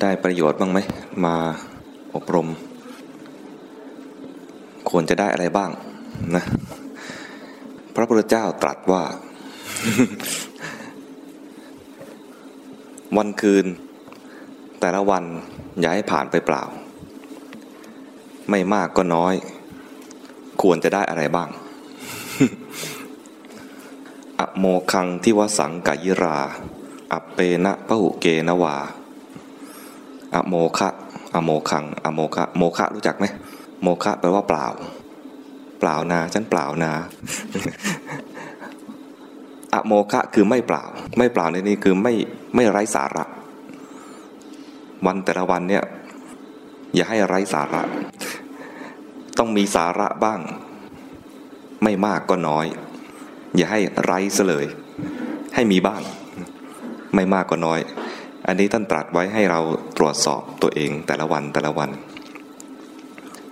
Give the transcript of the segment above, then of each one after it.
ได้ประโยชน์บ้างไหมมาอบรม ควรจะได้อะไรบ้างนะ พระพุทธเจ้าตรัสว่า วันคืน แต่ละวันอย่าให้ผ่านไปเปล่า ไม่มากก็น้อย ควรจะได้อะไรบ้าง อโมคังที่วสังกายิรา อัปเปนะพหุเกนวา อโมคะอโมคัง อโมคะโมคะรู้จักไหมโมคะแปลว่าเปล่า เปล่านาฉันเปล่านาอโมคะคือไม่เปล่า ไม่เปล่าในนี้คือไม่ไม่ไร้สาระ วันแต่ละวันเนี่ย อย่าให้ไร้สาระ ต้องมีสาระบ้าง ไม่มากก็น้อย อย่าให้ไร้ซะเลย ให้มีบ้าง ไม่มากก็น้อย อันนี้ท่านตรัสไว้ให้เราตรวจสอบตัวเองแต่ละวันแต่ละวัน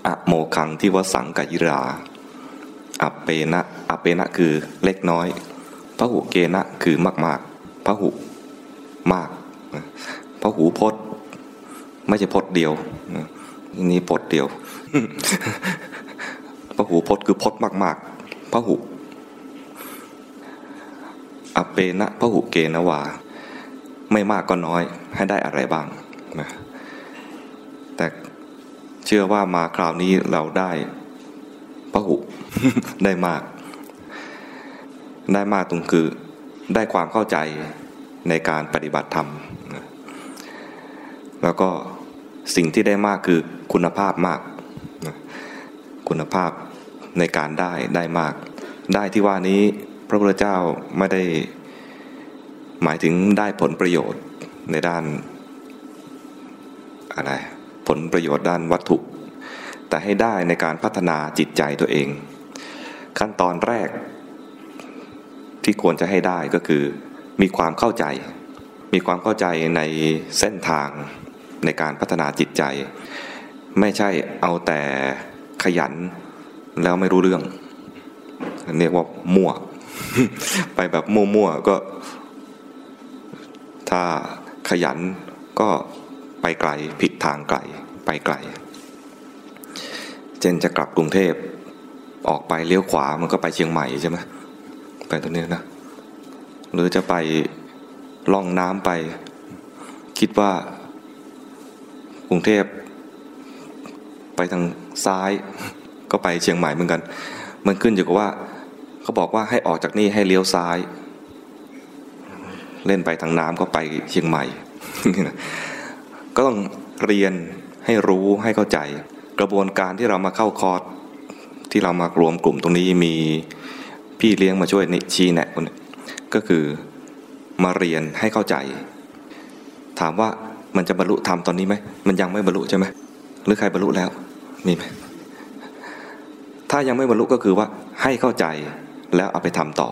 อะโมคังที่วสังกยิราอเปนะอเปนะคือเล็กน้อยพระหุเกนะคือมากมากพระหุมากพระหูพดไม่ใช่พดเดียวนี่พดเดียวพระหูพดคือพดมากมากพระหุอเปนะพระหุเกนวา ไม่มากก็น้อยให้ได้อะไรบ้างนะแต่เชื่อว่ามาคราวนี้เราได้พระหุได้มาก ได้มากตรงคือได้ความเข้าใจในการปฏิบัติธรรม แล้วก็สิ่งที่ได้มากคือคุณภาพมาก คุณภาพในการได้ได้มาก ได้ที่ว่านี้พระพุทธเจ้าไม่ได้ หมายถึงได้ผลประโยชน์ในด้านอะไรผลประโยชน์ด้านวัตถุ แต่ให้ได้ในการพัฒนาจิตใจตัวเอง ขั้นตอนแรกที่ควรจะให้ได้ก็คือ มีความเข้าใจ มีความเข้าใจในเส้นทางในการพัฒนาจิตใจ ไม่ใช่เอาแต่ขยันแล้วไม่รู้เรื่องเรียกว่ามั่ว ไปแบบมั่วๆก็ ถ้าขยันก็ไปไกลผิดทางไกลไปไกล เจนจะกลับกรุงเทพออกไปเลี้ยวขวามันก็ไปเชียงใหม่ใช่ไหมไปตรงนี้นะ หรือจะไปล่องน้ำไป คิดว่ากรุงเทพไปทางซ้ายก็ไปเชียงใหม่เหมือนกัน มันขึ้นอยู่กับว่าเขาบอกว่าให้ออกจากนี่ให้เลี้ยวซ้าย เล่นไปทางน้ำก็ไปเชียงใหม่ ก็ต้องเรียนให้รู้ให้เข้าใจ กระบวนการที่เรามาเข้าคอร์สที่เรามารวมกลุ่มตรงนี้มีพี่เลี้ยงมาช่วยนี่ชี้แนะคนก็คือมาเรียนให้เข้าใจ ถามว่ามันจะบรรลุธรรมตอนนี้ไหมมันยังไม่บรรลุใช่ไหมหรือใครบรรลุแล้วมีไหมถ้ายังไม่บรรลุก็คือว่าให้เข้าใจแล้วเอาไปทำต่อ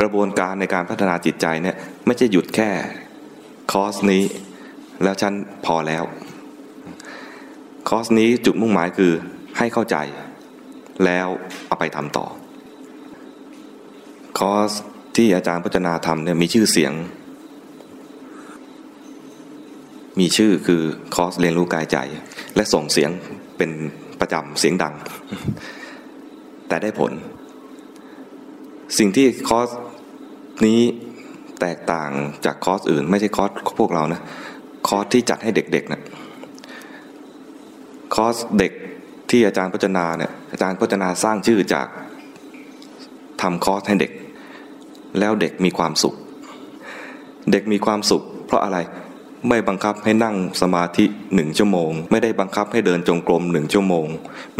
กระบวนการในการพัฒนาจิตใจเนี่ยไม่ใช่หยุดแค่คอร์สนี้ แล้วฉันพอแล้ว คอร์สนี้จุดมุ่งหมายคือให้เข้าใจ แล้วเอาไปทำต่อ คอร์สที่อาจารย์พัฒนาทำเนี่ยมีชื่อเสียง มีชื่อคือคอร์สเรียนรู้กายใจ และส่งเสียงเป็นประจำเสียงดัง แต่ได้ผล สิ่งที่คอร์ส นี้แตกต่างจากคอร์สอื่น ไม่ใช่คอร์สพวกเรานะคอร์สที่จัดให้เด็กๆนะคอร์สเด็กที่อาจารย์พัฒนาเนี่ยอาจารย์พัฒนาสร้างชื่อจากทำคอร์สให้เด็ก แล้วเด็กมีความสุข เด็กมีความสุข เพราะอะไรไม่บังคับให้นั่งสมาธิหนึ่งชั่วโมง ไม่ได้บังคับให้เดินจงกรมหนึ่งชั่วโมง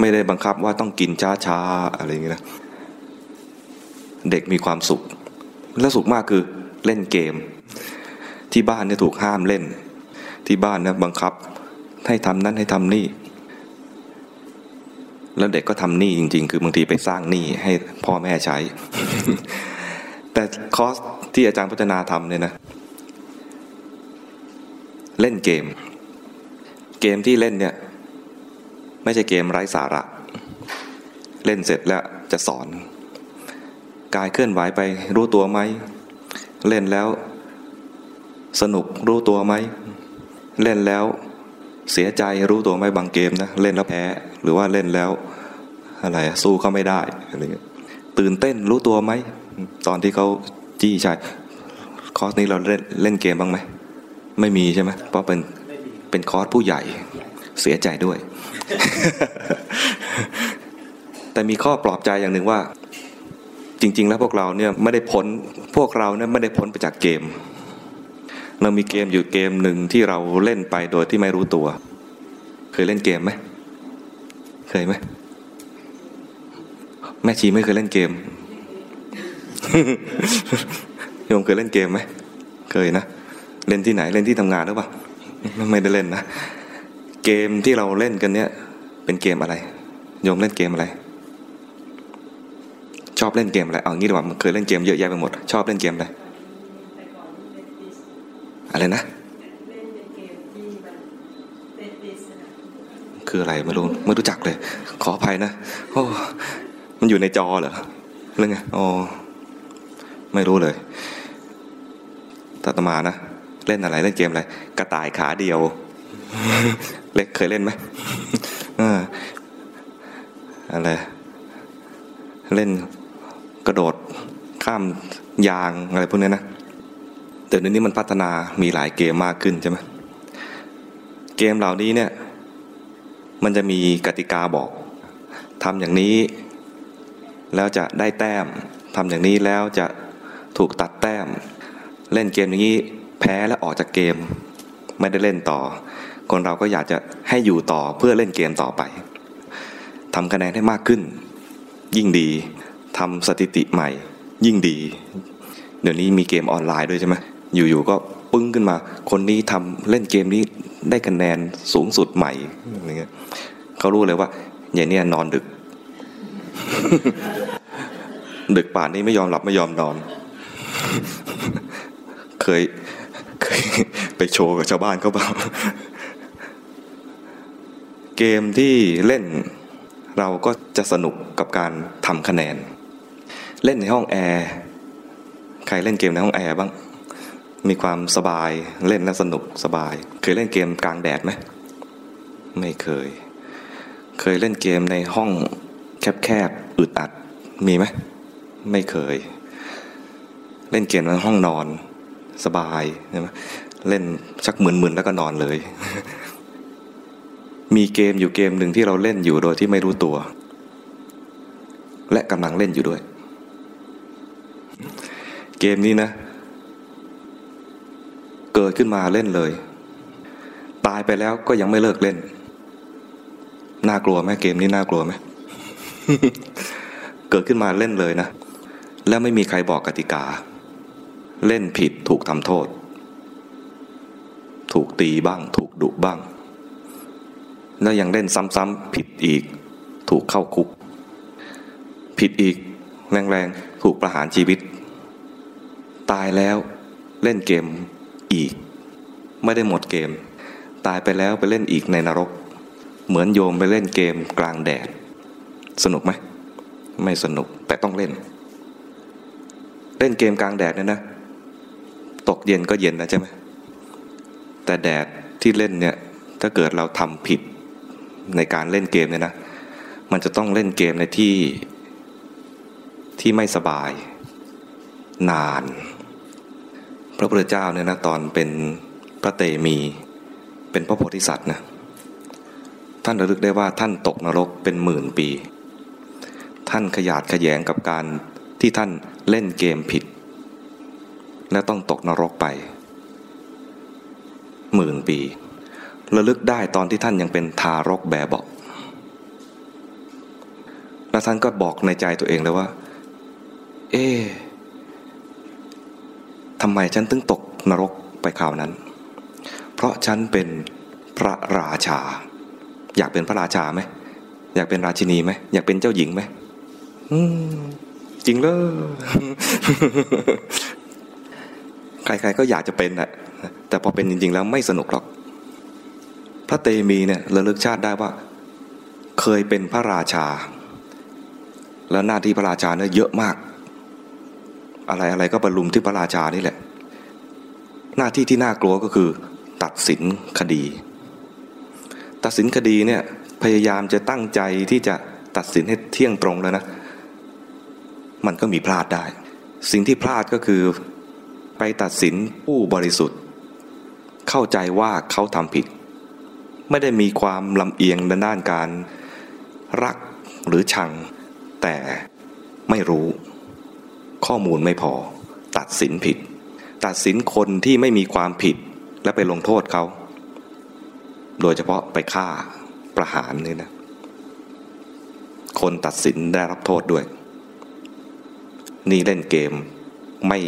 ไม่ได้บังคับว่าต้องกินช้าๆอะไรอย่างเงี้ยนะเด็กมีความสุข และสุขมากคือเล่นเกม ที่บ้านเนี่ยถูกห้ามเล่น ที่บ้านเนี่ยบังคับให้ทำนั้นให้ทำนี่ แล้วเด็กก็ทำหนี้จริง ๆ คือบางทีไปสร้างหนี้ให้พ่อแม่ใช้ แต่คอสที่อาจารย์พัฒนาทำเนี่ยนะ เล่นเกม เกมที่เล่นเนี่ย ไม่ใช่เกมไร้สาระ เล่นเสร็จแล้วจะสอน กายเคลื่อนไหวไปรู้ตัวไหม เล่นแล้ว สนุกรู้ตัวไหม เล่นแล้วเสียใจรู้ตัวไหมบางเกมนะเล่นแล้วแพ้หรือว่าเล่นแล้วอะไรสู้เขาไม่ได้อะไรเงี้ยตื่นเต้นรู้ตัวไหม ตอนที่เขาจี้ใช่คอร์สนี้เราเล่นเล่นเกมบ้างไหมไม่มีใช่ไหมเพราะเป็นเป็นคอร์สผู้ใหญ่เสียใจด้วย แต่มีข้อปลอบใจอย่างหนึ่งว่า จริง ๆ แล้วพวกเราเนี่ยไม่ได้พ้นพวกเราเนี่ยไม่ได้พ้นไปจากเกม เรามีเกมอยู่เกมหนึ่งที่เราเล่นไปโดยที่ไม่รู้ตัว เคยเล่นเกมไหมเคยไหมแม่ชีไม่เคยเล่นเกมโยมเคยเล่นเกมไหมเคยนะเล่นที่ไหนเล่นที่ทำงานหรือเปล่าไม่ได้เล่นนะเกมที่เราเล่นกันเนี่ย เป็นเกมอะไรโยมเล่นเกมอะไร ชอบเล่นเกมอะไรเอางี้ดีกว่ามันเคยเล่นเกมเยอะแยะไปหมด ชอบเล่นเกมอะไรอะไรนะคืออะไรไม่รู้ไม่รู้จักเลย ขออภัยนะโอ้มันอยู่ในจอเหรอเรื่องไงอ๋อไม่รู้เลยตาตมานะเล่นอะไรเล่นเกมอะไรกระต่ายขาเดียว เล็กเคยเล่นไหมอะไรเล่น กระโดดข้ามยางอะไรพวกนี้นะแต่เดี๋ยวนี้มันพัฒนามีหลายเกมมากขึ้นใช่ไหมเกมเหล่านี้เนี่ยมันจะมีกติกาบอกทำอย่างนี้ แล้วจะได้แต้มทำอย่างนี้แล้วจะถูกตัดแต้ม เล่นเกมอย่างนี้แพ้แล้วออกจากเกม ไม่ได้เล่นต่อ คนเราก็อยากจะให้อยู่ต่อเพื่อเล่นเกมต่อไปทำคะแนนให้มากขึ้น ยิ่งดี ทำสถิติใหม่ ยิ่งดี เดี๋ยวนี้มีเกมออนไลน์ด้วยใช่ไหมอยู่ๆก็ปึ้งขึ้นมา คนนี้ทำเล่นเกมนี้ได้คะแนนสูงสุดใหม่อะไรเงี้ยเขารู้เลยว่าอย่างนี้นอนดึก ดึกป่านนี้ไม่ยอมหลับไม่ยอมนอน เคยเคยไปโชว์กับชาวบ้านเขาเปล่าเกมที่เล่นเราก็จะสนุกกับการทำคะแนน เล่นในห้องแอร์ใครเล่นเกมในห้องแอร์บ้าง มีความสบายเล่นแล้วสนุกสบาย เคยเล่นเกมกลางแดดไหมไม่เคย เคยเล่นเกมในห้องแคบๆอึดอัดมีไหมไม่เคย เล่นเกมในห้องนอนสบายใช่ไหมเล่นชักมึนๆแล้วก็นอนเลย มีเกมอยู่เกมหนึ่งที่เราเล่นอยู่โดยที่ไม่รู้ตัว และกำลังเล่นอยู่ด้วย เกมนี้นะ เกิดขึ้นมาเล่นเลย ตายไปแล้วก็ยังไม่เลิกเล่น น่ากลัวไหมเกมนี้น่ากลัวไหมเกิดขึ้นมาเล่นเลยนะ แล้วไม่มีใครบอกกติกา เล่นผิดถูกทำโทษ ถูกตีบ้าง ถูกดุบ้าง แล้วยังเล่นซ้ำๆผิดอีก ถูกเข้าคุก ผิดอีก แรงๆ ถูกประหารชีวิต ตายแล้วเล่นเกมอีก ไม่ได้หมดเกม ตายไปแล้วไปเล่นอีกในนรก เหมือนโยมไปเล่นเกมกลางแดด สนุกไหมไม่สนุกแต่ต้องเล่น เล่นเกมกลางแดดเนี่ยนะ ตกเย็นก็เย็นนะใช่ไหมแต่แดดที่เล่นเนี่ยถ้าเกิดเราทำผิดในการเล่นเกมเนี่ยนะ มันจะต้องเล่นเกมในที่ที่ไม่สบาย นาน ระพุทธเจ้าเนี่ยนะตอนเป็นพระเตมีเป็นพระโพธิสัตว์นะท่านระลึกได้ว่าท่านตกนรกเป็นหมื่นปี ท่านขยาดขยงกับการที่ท่านเล่นเกมผิด และต้องตกนรกไปหมื่นปี ระลึกได้ตอนที่ท่านยังเป็นทารกแบบบอกแล้วท่านก็บอกในใจตัวเองเลยว่า เอ๊ ทำไมฉันถึงตกนรกไปข่าวนั้น เพราะฉันเป็นพระราชา อยากเป็นพระราชาไหมอยากเป็นราชินีไหมอยากเป็นเจ้าหญิงไหมจริงเลยใครๆก็อยากจะเป็นแหละแต่พอเป็นจริง ๆ แล้วไม่สนุกหรอก พระเตมีเนี่ยระลึกชาติได้ว่า เคยเป็นพระราชา แล้วหน้าที่พระราชาเนี่ยเยอะมาก อะไรอะไรก็บรรลุมที่พระราชานี่แหละ หน้าที่ที่น่ากลัวก็คือ ตัดสินคดี ตัดสินคดีเนี่ยพยายามจะตั้งใจที่จะตัดสินให้เที่ยงตรงแล้วนะ มันก็มีพลาดได้ สิ่งที่พลาดก็คือไปตัดสินผู้บริสุทธิ์ เข้าใจว่าเขาทำผิด ไม่ได้มีความลำเอียงด้านการรักหรือชัง แต่ไม่รู้ ข้อมูลไม่พอ ตัดสินผิด ตัดสินคนที่ไม่มีความผิดและไปลงโทษเขา โดยเฉพาะไปฆ่าประหารนี่นะ คนตัดสินได้รับโทษด้วย นี่เล่นเกมไม่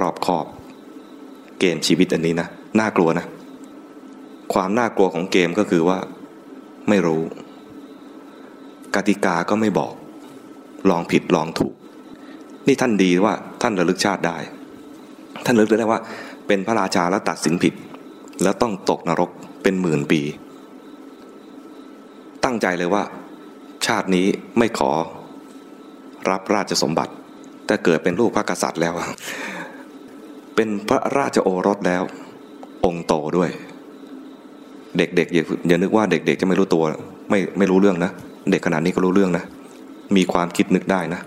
รอบคอบ เกมชีวิตอันนี้นะ น่ากลัวนะ ความน่ากลัวของเกมก็คือว่า ไม่รู้ กติกาก็ไม่บอก ลองผิดลองถูก นี่ท่านดีว่าท่านระลึกชาติได้ ท่านระลึกได้ว่า เป็นพระราชาแล้วตัดสินผิด แล้วต้องตกนรกเป็นหมื่นปี ตั้งใจเลยว่า ชาตินี้ไม่ขอรับราชสมบัติ แต่เกิดเป็นลูกพระกษัตริย์แล้ว เป็นพระราชโอรสแล้ว องค์โตด้วย เด็กๆอย่าอย่านึกว่าเด็ก ๆ จะไม่รู้ตัว ไม่ไม่รู้เรื่องนะ เด็กขนาดนี้ก็รู้เรื่องนะ มีความคิดนึกได้นะ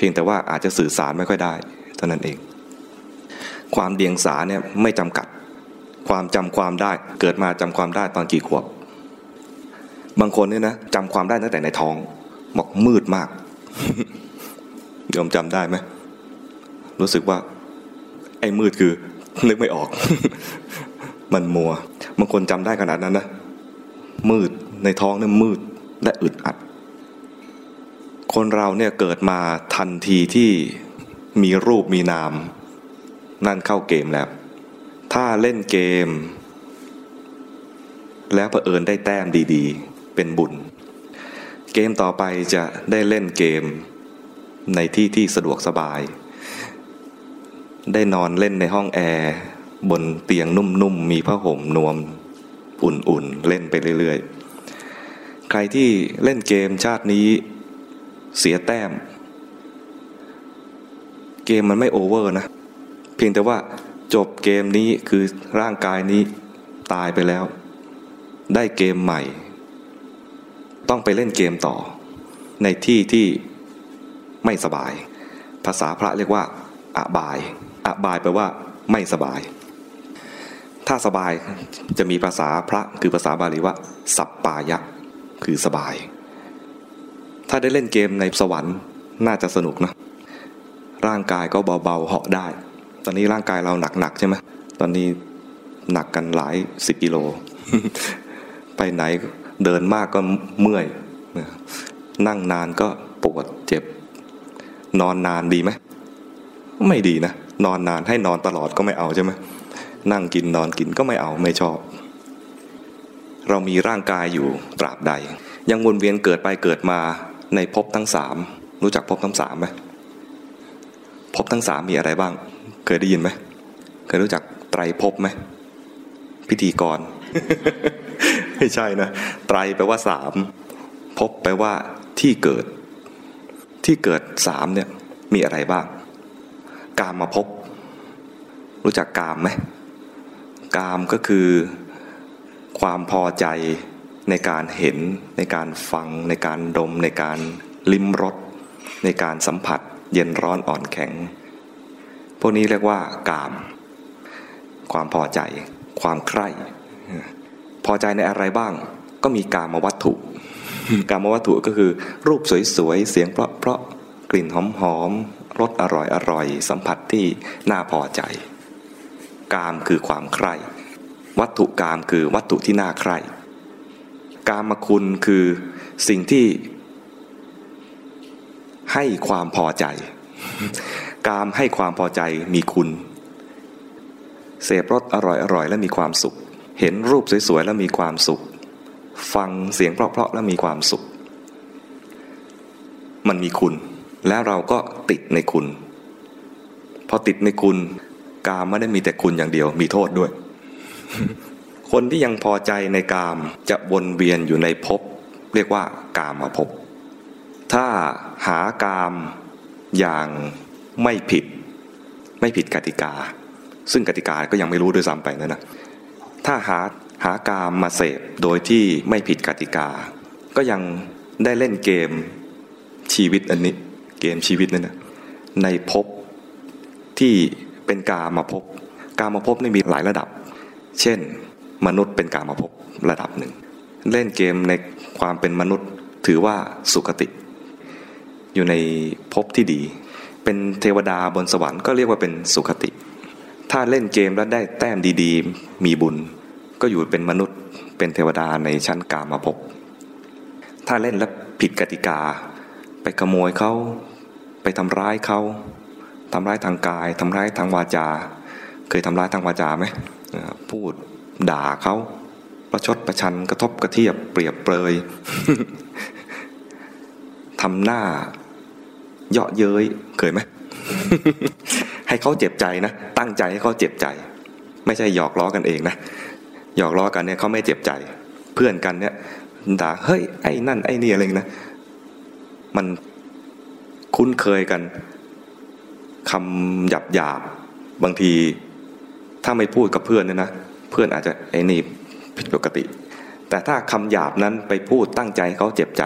พียงแต่ว่าอาจจะสื่อสารไม่ค่อยได้เท่านั้นเอง ความเดียงสาเนี่ยไม่จำกัด ความจำความได้เกิดมาจำความได้ตอนกี่ขวบ บางคนเนี่ยนะจำความได้ตั้งแต่ในท้องบอกมืดมากยอมจำได้ไหมรู้สึกว่า ไอ้มืดคือนึกไม่ออก มันมัวบางคนจำได้ขนาดนั้นนะมืดในท้องเนี่ยมืดและอึดอัด คนเราเนี่ยเกิดมาทันทีที่มีรูปมีนาม นั่นเข้าเกมแล้ว ถ้าเล่นเกม แล้วเผอิญได้แต้มดีๆ เป็นบุญ เกมต่อไปจะได้เล่นเกมในที่ที่สะดวกสบาย ได้นอนเล่นในห้องแอร์บนเตียงนุ่มๆ มีผ้าห่มนวม อุ่นๆ เล่นไปเรื่อยๆ ใครที่เล่นเกมชาตินี้ เสียแต้ม เกมมันไม่ over นะ เพียงแต่ว่าจบเกมนี้คือร่างกายนี้ตายไปแล้ว ได้เกมใหม่ ต้องไปเล่นเกมต่อ ในที่ที่ไม่สบาย ภาษาพระเรียกว่า อบาย อบายแปลว่า ไม่สบาย ถ้าสบายจะมีภาษาพระคือภาษาบาลีว่า สัปปายะ คือสบาย ถ้าได้เล่นเกมในสวรรค์น่าจะสนุกนะ ร่างกายก็เบาๆเหาะได้ ตอนนี้ร่างกายเราหนักๆใช่ไหมตอนนี้หนักกันหลายสิบกิโล ไปไหนเดินมากก็เมื่อย นั่งนานก็ปวดเจ็บ นอนนานดีไหม ไม่ดีนะ นอนนานให้นอนตลอดก็ไม่เอาใช่ไหมนั่งกินนอนกินก็ไม่เอาไม่ชอบ เรามีร่างกายอยู่ตราบใด ยังวนเวียนเกิดไปเกิดมา ในภพทั้งสามรู้จักภพทั้งสามไหมภพทั้งสามมีอะไรบ้าง เคยได้ยินไหมเคยรู้จักไตรภพไหมพิธีกร ไม่ใช่นะไตรแปลว่าสามภพแปลว่าที่เกิด ที่เกิดสามเนี่ยมีอะไรบ้าง กามมาพบ รู้จักกามไหมกามก็คือความพอใจ ในการเห็น ในการฟัง ในการดม ในการลิ้มรสในการสัมผัส เย็นร้อนอ่อนแข็ง พวกนี้เรียกว่ากาม ความพอใจ ความใคร่ พอใจในอะไรบ้าง ก็มีกามวัตถุ กามวัตถุก็คือ รูปสวยๆ เสียงเพราะๆ กลิ่นหอมๆ รสอร่อยๆ สัมผัสที่น่าพอใจ กามคือความใคร่ วัตถุกามคือวัตถุที่น่าใคร่ กามคุณคือสิ่งที่ให้ความพอใจ กามให้ความพอใจมีคุณ เสพรสอร่อยๆและมีความสุข เห็นรูปสวยๆแล้วมีความสุข ฟังเสียงเพราะๆแล้วมีความสุข มันมีคุณ แล้วเราก็ติดในคุณ พอติดในคุณ กามไม่ได้มีแต่คุณอย่างเดียว มีโทษด้วย คนที่ยังพอใจในกามจะวนเวียนอยู่ในภพเรียกว่ากามมาภพถ้าหากามอย่างไม่ผิด ไม่ผิดกติกา ซึ่งกติกาก็ยังไม่รู้ด้วยซ้ำไปนะนะถ้าหาหากามมาเสพโดยที่ไม่ผิดกติกา ก็ยังได้เล่นเกมชีวิตอันนี้ เกมชีวิตนั่นนะในภพที่เป็นกามาภพกามาภพนี่มีหลายระดับ เช่น มนุษย์เป็นกามาภพระดับหนึ่ง เล่นเกมในความเป็นมนุษย์ถือว่าสุคติ อยู่ในภพที่ดี เป็นเทวดาบนสวรรค์ก็เรียกว่าเป็นสุคติ ถ้าเล่นเกมแล้วได้แต้มดีๆ มีบุญ ก็อยู่เป็นมนุษย์เป็นเทวดาในชั้นกามาภพถ้าเล่นแล้วผิดกติกา ไปขโมยเขาไปทำร้ายเขาทำร้ายทางกายทำร้ายทางวาจา เคยทำร้ายทางวาจาไหมพูด ด่าเขาประชดประชันกระทบกระเทียบเปรียบเปรยทำหน้า เยาะเย้ยเคยไหมให้เขาเจ็บใจนะตั้งใจให้เขาเจ็บใจ ไม่ใช่หยอกล้อกันเองนะหยอกล้อกันเนี่ยเขาไม่เจ็บใจ เพื่อนกันเนี่ยด่าเฮ้ยไอ้นั่นไอ้นี่อะไรนะมันคุ้นเคยกันคำหยาบหยาบบางที ถ้าไม่พูดกับเพื่อนเนี่ยนะ เพื่อนอาจจะไอ้นี่ผิดปกติ แต่ถ้าคำหยาบนั้นไปพูดตั้งใจเขาเจ็บใจ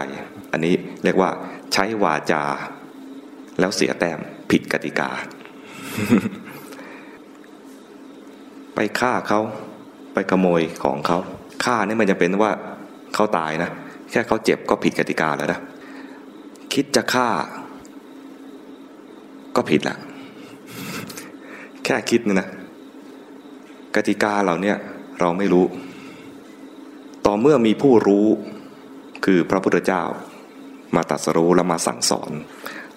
อันนี้เรียกว่าใช้วาจา แล้วเสียแต้มผิดกติกา ไปฆ่าเขาไปขโมยของเขาฆ่านี่มันจะเป็นว่าเขาตายนะ แค่เขาเจ็บก็ผิดกติกาแล้วนะคิดจะฆ่า ก็ผิดละแค่คิดนี่นะ กติกาเหล่านี้เราไม่รู้ ต่อเมื่อมีผู้รู้คือพระพุทธเจ้า มาตัดสรู้และมาสั่งสอน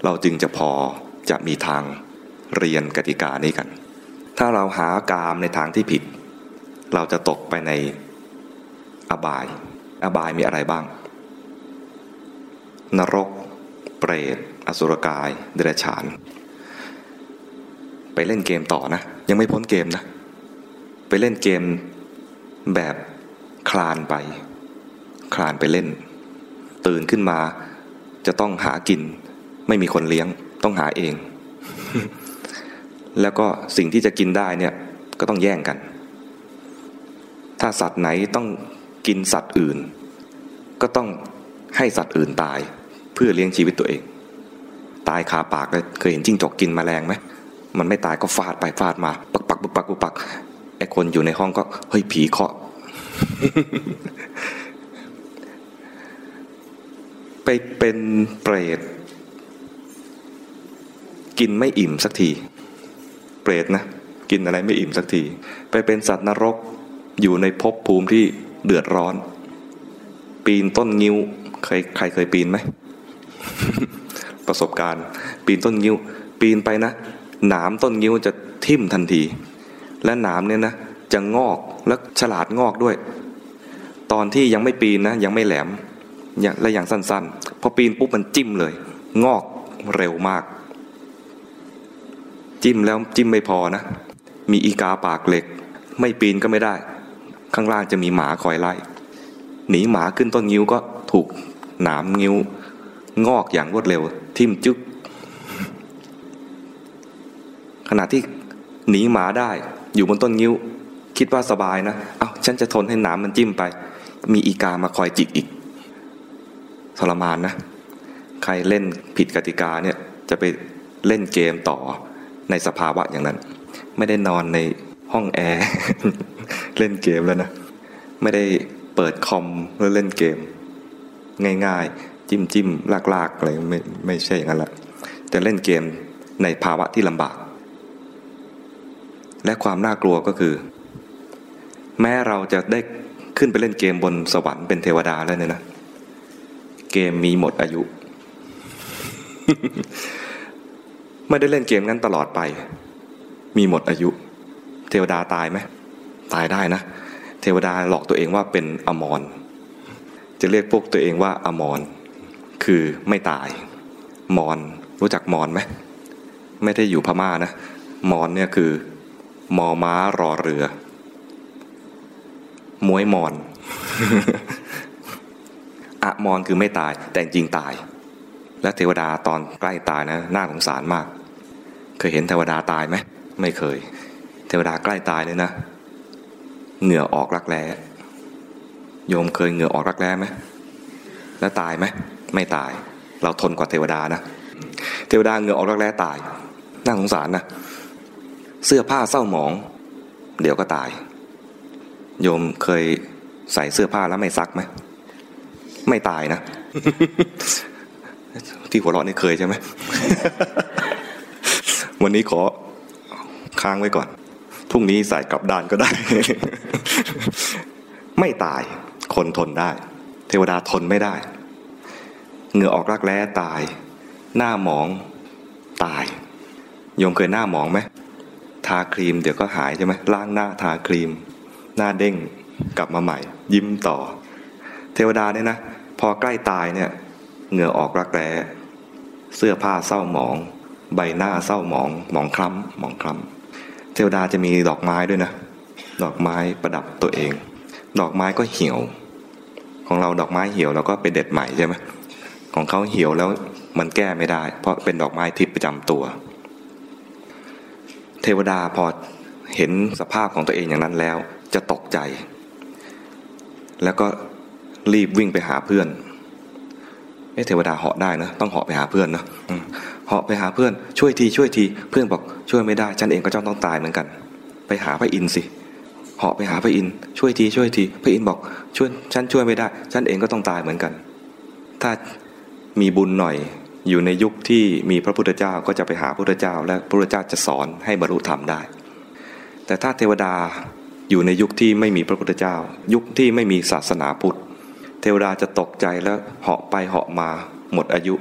เราจึงจะพอจะมีทางเรียนกติกานี้กัน ถ้าเราหากามในทางที่ผิด เราจะตกไปในอบาย อบายมีอะไรบ้าง นรก เปรต อสุรกาย เดรัจฉาน ไปเล่นเกมต่อนะ ยังไม่พ้นเกมนะ ไปเล่นเกมแบบคลานไป คลานไปเล่น ตื่นขึ้นมา จะต้องหากิน ไม่มีคนเลี้ยง ต้องหาเอง แล้วก็สิ่งที่จะกินได้เนี่ยก็ต้องแย่งกัน ถ้าสัตว์ไหนต้องกินสัตว์อื่น ก็ต้องให้สัตว์อื่นตาย เพื่อเลี้ยงชีวิตตัวเอง ตายคาปากเคยเห็นจิ้งจกกินมแมลงไหมมันไม่ตายก็ฟาดไปฟาดมา ปักปักปักปักปัก ไอ้คนอยู่ในห้องก็ เฮ้ยผีเคาะ ไปเป็นเปรตกินไม่อิ่มสักที เปรตนะ กินอะไรไม่อิ่มสักที ไปเป็นสัตว์นรกอยู่ในภพภูมิที่เดือดร้อน ปีนต้นงิ้วเคยใครเคยปีนไหม ประสบการณ์ ปีนต้นงิ้ว ปีนไปนะหนามต้นงิ้วจะทิ่มทันที และหนามเนี่ยนะจะงอกและฉลาดงอกด้วย ตอนที่ยังไม่ปีนนะยังไม่แหลมและอย่างสั้นๆ พอปีนปุ๊บมันจิ้มเลย งอกเร็วมาก จิ้มแล้วจิ้มไม่พอนะ มีอีกาปากเหล็ก ไม่ปีนก็ไม่ได้ ข้างล่างจะมีหมาคอยไล่หนีหมาขึ้นต้นงิ้วก็ถูกหนามงิ้ว งอกอย่างรวดเร็ว ทิ่มจึ๊กขณะที่หนีหมาได้ อยู่บนต้นงิ้ว คิดว่าสบายนะ เอา้าฉันจะทนให้หนามมันจิ้มไป มีอีกามาคอยจิกอีกทรมานนะ ใครเล่นผิดกติกาเนี่ยจะไปเล่นเกมต่อในสภาวะอย่างนั้น ไม่ได้นอนในห้องแอร์เล่นเกมแล้วนะ ไม่ได้เปิดคอมแล้วเล่นเกม ง่ายๆ จิ้มจิ้มลากๆอะไรไม่ไม่ใช่อย่างนั้นละแต่เล่นเกมในภาวะที่ลำบาก และความน่ากลัวก็คือ แม้เราจะได้ขึ้นไปเล่นเกมบนสวรรค์เป็นเทวดาแล้วเนี่ยนะ เกมมีหมดอายุ ไม่ได้เล่นเกมนั้นตลอดไป มีหมดอายุ เทวดาตายไหมตายได้นะ เทวดาหลอกตัวเองว่าเป็นอมร จะเรียกพวกตัวเองว่าอมร คือไม่ตาย มอนรู้จักมอนไหมไม่ได้อยู่พม่านะ มอนเนี่ยคือ มอม้ารอเรือ มวยมอนอะมอนคือไม่ตายแต่จริงตาย และเทวดาตอนใกล้ตายนะน่าสงสารมาก เคยเห็นเทวดาตายไหมไม่เคย เทวดาใกล้ตายเลยนะ เหงื่อออกรักแร้โยมเคยเหงื่อออกรักแร้ไหมแล้วตายไหมไม่ตาย เราทนกว่าเทวดานะ เทวดาเหงื่อออกรักแร้ตาย น่าสงสารนะ เสื้อผ้าเศร้าหมอง เดี๋ยวก็ตาย โยมเคยใส่เสื้อผ้าแล้วไม่ซักไหมไม่ตายนะ ที่หัวเราะนี่เคยใช่ไหมวันนี้ขอค้างไว้ก่อนพรุ่งนี้ใส่กลับด้านก็ได้ ไม่ตายคนทนได้ เทวดาทนไม่ได้ เหงื่อออกรักแร้ตาย หน้าหมองตายโยมเคยหน้าหมองไหม ทาครีมเดี๋ยวก็หายใช่ไหมล้างหน้าทาครีม หน้าเด้งกลับมาใหม่ ยิ้มต่อ เทวดาเนี่ยนะพอใกล้ตายเนี่ยเหงื่อออกรักแร้เสื้อผ้าเศร้าหมอง ใบหน้าเศร้าหมองหมองคล้ำหมองคล้ำเทวดาจะมีดอกไม้ด้วยนะ ดอกไม้ประดับตัวเอง ดอกไม้ก็เหี่ยว ของเราดอกไม้เหี่ยวเราก็ไปเด็ดใหม่ใช่ไหมของเขาเหี่ยวแล้วมันแก้ไม่ได้ เพราะเป็นดอกไม้ทิพย์ประจำตัว ทวดาพอเห็นสภาพของตัวเองอย่างนั้นแล้ว จะตกใจ แล้วก็รีบวิ่งไปหาเพื่อนเอเทวดาเหาะได้นะต้องเหาะไปหาเพื่อนนะเหาะไปหาเพื่อนช่วยทีช่วยทีเพื่อนบอกช่วยไม่ได้ฉันเองก็จ้องต้องตายเหมือนกัน ไปหาพระอินทร์สิเหาะไปหาพระอินทร์ช่วยทีช่วยทีพระอินทร์บอกช่วยฉันช่วยไม่ได้ฉันเองก็ต้องตายเหมือนกัน ถ้ามีบุญหน่อย อยู่ในยุคที่มีพระพุทธเจ้าก็จะไปหาพระพุทธเจ้า และพระพุทธเจ้าจะสอนให้บรรลุธรรมได้ แต่ถ้าเทวดาอยู่ในยุคที่ไม่มีพระพุทธเจ้า ยุคที่ไม่มีศาสนาพุทธ เทวดาจะตกใจแล้วเหาะไปเหาะมาหมดอายุ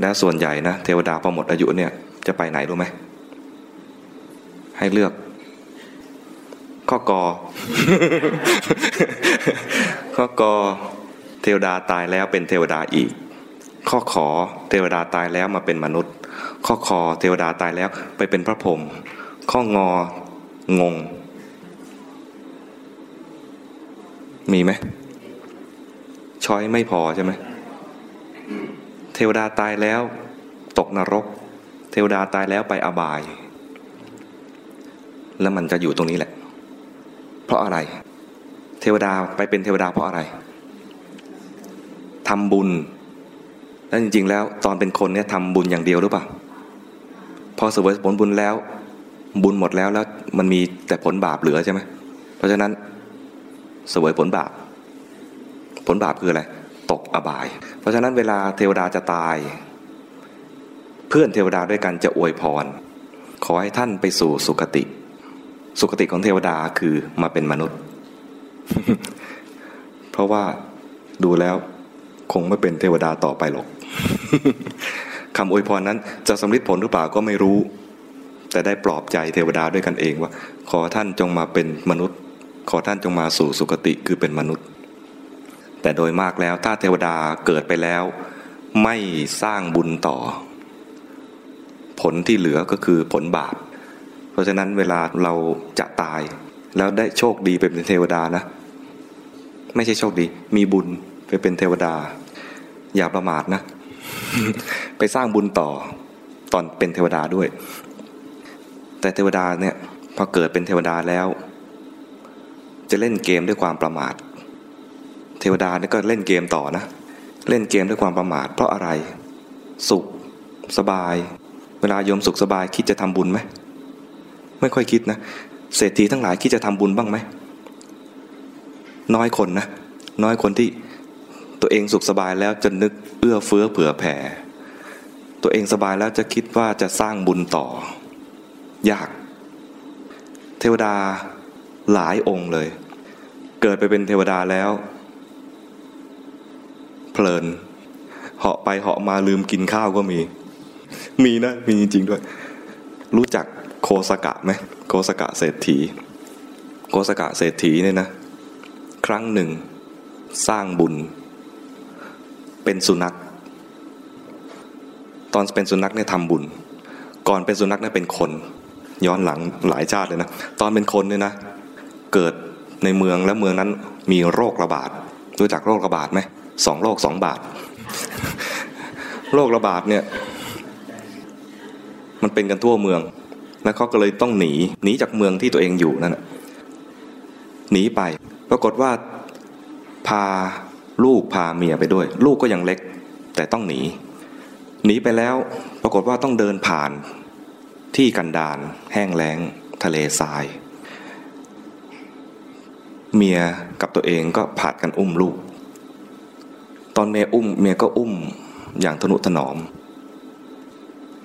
และส่วนใหญ่นะเทวดาพอหมดอายุเนี่ยจะไปไหนรู้ไหมให้เลือก ข้อกอข้อกอเทวดาตายแล้วเป็นเทวดาอีก ข้อขอเทวดาตายแล้วมาเป็นมนุษย์ ข้อคอเทวดาตายแล้วไปเป็นพระพรหมข้ององง มีไหมช้อยไม่พอใช่ไหมเทวดาตายแล้ว ตกนรก เทวดาตายแล้วไปอบาย แล้วมันจะอยู่ตรงนี้แหละ เพราะอะไร เทวดาไปเป็นเทวดาเพราะอะไรทำบุญ แล้วจริง ๆ แล้วตอนเป็นคนเนี่ยทำบุญอย่างเดียวหรือเปล่าพอสวยผลบุญแล้ว บุญหมดแล้วแล้วมันมีแต่ผลบาปเหลือใช่ไหมเพราะฉะนั้นเสวยผลบาป ผลบาปคืออะไร ตกอบาย เพราะฉะนั้นเวลาเทวดาจะตาย เพื่อนเทวดาด้วยกันจะอวยพร ขอให้ท่านไปสู่สุคติ สุคติของเทวดาคือมาเป็นมนุษย์ เพราะว่าดูแล้วคงไม่เป็นเทวดาต่อไปหรอก คำอวยพรนั้นจะสำเร็จผลหรือเปล่าก็ไม่รู้ แต่ได้ปลอบใจเทวดาด้วยกันเองว่า ขอท่านจงมาเป็นมนุษย์ ขอท่านจงมาสู่สุคติคือเป็นมนุษย์ แต่โดยมากแล้วถ้าเทวดาเกิดไปแล้ว ไม่สร้างบุญต่อ ผลที่เหลือก็คือผลบาป เพราะฉะนั้นเวลาเราจะตาย แล้วได้โชคดีไปเป็นเทวดานะ ไม่ใช่โชคดี มีบุญไปเป็นเทวดา อย่าประมาทนะ ไปสร้างบุญต่อตอนเป็นเทวดาด้วย แต่เทวดาเนี่ยพอเกิดเป็นเทวดาแล้ว จะเล่นเกมด้วยความประมาท เทวดาเนี่ยก็เล่นเกมต่อนะ เล่นเกมด้วยความประมาท เพราะอะไร สุขสบาย เวลาโยมสุขสบายคิดจะทำบุญไหมไม่ค่อยคิดนะเศรษฐีทั้งหลายคิดจะทำบุญบ้างไหมน้อยคนนะน้อยคนที่ ตัวเองสุขสบายแล้วจะนึกเอื้อเฟื้อเผื่อแผ่ ตัวเองสบายแล้วจะคิดว่าจะสร้างบุญต่อ ยาก เทวดาหลายองค์เลย เกิดไปเป็นเทวดาแล้ว เพลินเหาะไปเหาะมาลืมกินข้าวก็มี มีนะ มีจริงๆด้วย รู้จักโคสกะไหมโคสกะเศรษฐี โคสกะเศรษฐีเนี่ยนะ ครั้งหนึ่ง สร้างบุญ เป็นสุนัข ตอนเป็นสุนัขเนี่ยทำบุญ ก่อนเป็นสุนัขเนี่ยเป็นคน ย้อนหลังหลายชาติเลยนะ ตอนเป็นคนเนี่ยนะ เกิดในเมืองแล้วเมืองนั้นมีโรคระบาด รู้จักโรคระบาดไหมสองโรคสองบาท โรคระบาดเนี่ย มันเป็นกันทั่วเมือง แล้วเขาก็เลยต้องหนี หนีจากเมืองที่ตัวเองอยู่นั่นหนีไป ปรากฏว่าพา ลูกพาเมียไปด้วย ลูกก็ยังเล็ก แต่ต้องหนี หนีไปแล้วปรากฏว่าต้องเดินผ่านที่กันดารแห้งแล้ง ทะเลทราย เมียกับตัวเองก็ผาดกันอุ้มลูก ตอนเมียอุ้มเมียก็อุ้มอย่างทนุถนอม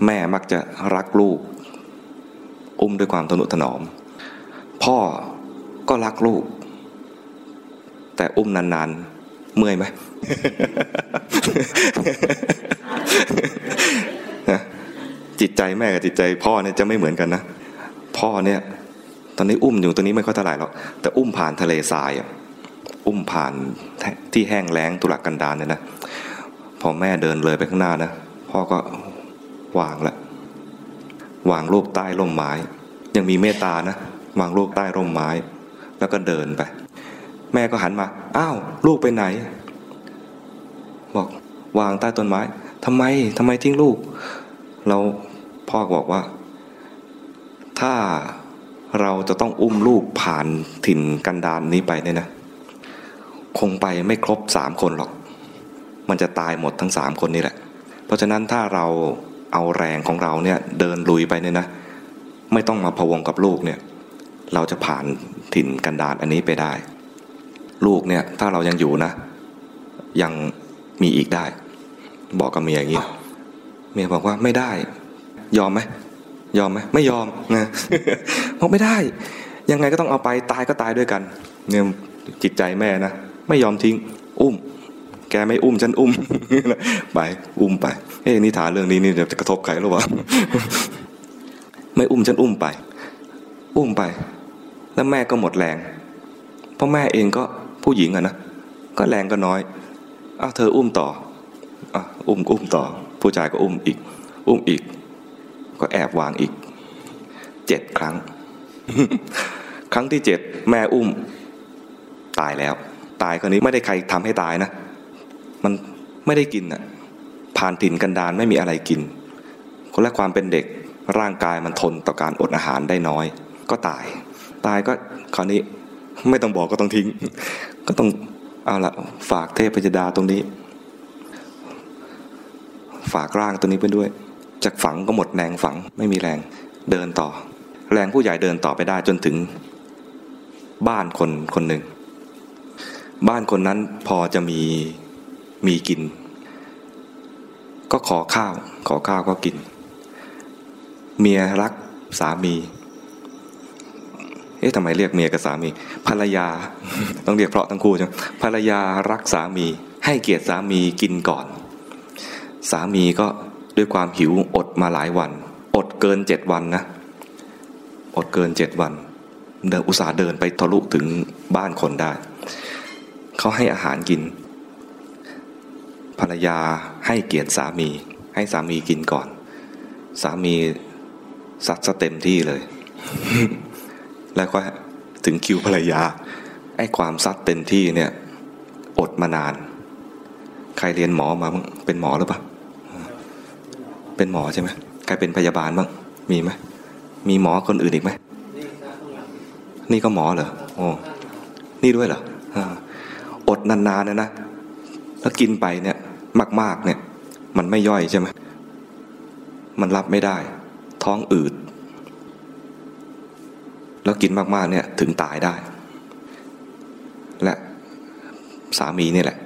แม่มักจะรักลูก อุ้มด้วยความทนุถนอม พ่อก็รักลูก แต่อุ้มนานๆ เมื่อยไหมจิตใจแม่กับจิตใจพ่อเนี่ยจะไม่เหมือนกันนะพ่อเนี่ย ตอนนี้อุ้มอยู่ตัวนี้ไม่ค่อยเท่าไหร่หรอกแต่อุ้มผ่านทะเลทรายอะอุ้มผ่านที่แห้งแล้งตุลกันดารเนี่ยนะพอแม่เดินเลยไปข้างหน้านะพ่อก็วางละวางลูกใต้ร่มไม้ ยังมีเมตตานะวางลูกใต้ร่มไม้ แล้วก็เดินไป แม่ก็หันมา อ้าว ลูกไปไหน บอกวางใต้ต้นไม้ทำไมทำไมทิ้งลูก เราพ่อบอกว่า ถ้าเราจะต้องอุ้มลูกผ่านถิ่นกันดานนี้ไปเนี่ยนะ คงไปไม่ครบสามคนหรอก มันจะตายหมดทั้งสามคนนี่แหละ เพราะฉะนั้นถ้าเราเอาแรงของเราเนี่ยเดินลุยไปเนี่ยนะ ไม่ต้องมาพะวงกับลูกเนี่ย เราจะผ่านถิ่นกันดานอันนี้ไปได้ ลูกเนี่ยถ้าเรายังอยู่นะ ยังมีอีกได้ บอกกับเมียอย่างนี้เมียบอกว่าไม่ได้ ยอมไหมยอมไหมไม่ยอมนะบอกไม่ได้ ยังไงก็ต้องเอาไปตายก็ตายด้วยกัน เนี่ยจิตใจแม่นะไม่ยอมทิ้ง อุ้ม แกไม่อุ้มฉันอุ้มไปอุ้มไปเอ้นิทานเรื่องนี้นี่จะกระทบใครหรือเปล่าไม่อุ้มฉันอุ้มไป อุ้มไป แล้วแม่ก็หมดแรงเพราะแม่เองก็ ผู้หญิงอะนะก็แรงก็น้อยอ้าวเธออุ้มต่ออะอุ้มอุ้มต่อ ผู้ชายก็อุ้มอีก อุ้มอีก ก็แอบวางอีกเจ็ดครั้ง ครั้งที่เจ็ดแม่อุ้ม ตายแล้ว ตายคนนี้ไม่ได้ใครทำให้ตายนะ มันไม่ได้กินอะผ่านถิ่นกันดานไม่มีอะไรกินคนละความเป็นเด็กร่างกายมันทนต่อการอดอาหารได้น้อย ก็ตาย ตายก็คราวนี้ ไม่ต้องบอกก็ต้องทิ้ง ก็ต้องเอาละฝากเทพพยดาตรงนี้ ฝากร่างตัวนี้ไปด้วยจากฝังก็หมดแรงฝังไม่มีแรงเดินต่อ แรงผู้ใหญ่เดินต่อไปได้จนถึง บ้านคนคนหนึ่ง บ้านคนนั้นพอจะมีมีกิน ก็ขอข้าว ขอข้าวก็กิน เมียรักสามี เอ๊ะทำไมเรียกเมียกับสามี ภรรยา ต้องเรียกเพราะทั้งคู่ใช่ไหมภรรยารักสามี ให้เกียรติสามีกินก่อน สามีก็ด้วยความหิวอดมาหลายวัน อดเกินเจ็ดวันนะอดเกินเจ็ดวันเดินอุตส่าห์เดินไปทะลุถึงบ้านคนได้ เขาให้อาหารกิน ภรรยาให้เกียรติสามี ให้สามีกินก่อน สามีสัดสเต็มที่เลย แล้วก็ถึงคิวภรรยา ไอ้ความซัดเต็มที่เนี่ย อดมานาน ใครเรียนหมอมาบ้างเป็นหมอหรือเปล่าเป็นหมอใช่ไหมใครเป็นพยาบาลบ้างมีไหมมีหมอคนอื่นอีกไหมนี่ก็หมอเหรอโอ้นี่ด้วยเหรออดนานๆนะนะแล้วกินไปเนี่ย มาก ๆ เนี่ย มันไม่ย่อยใช่ไหมมันรับไม่ได้ ท้องอืด แล้วกินมากๆเนี่ยถึงตายได้ และสามีนี่แหละ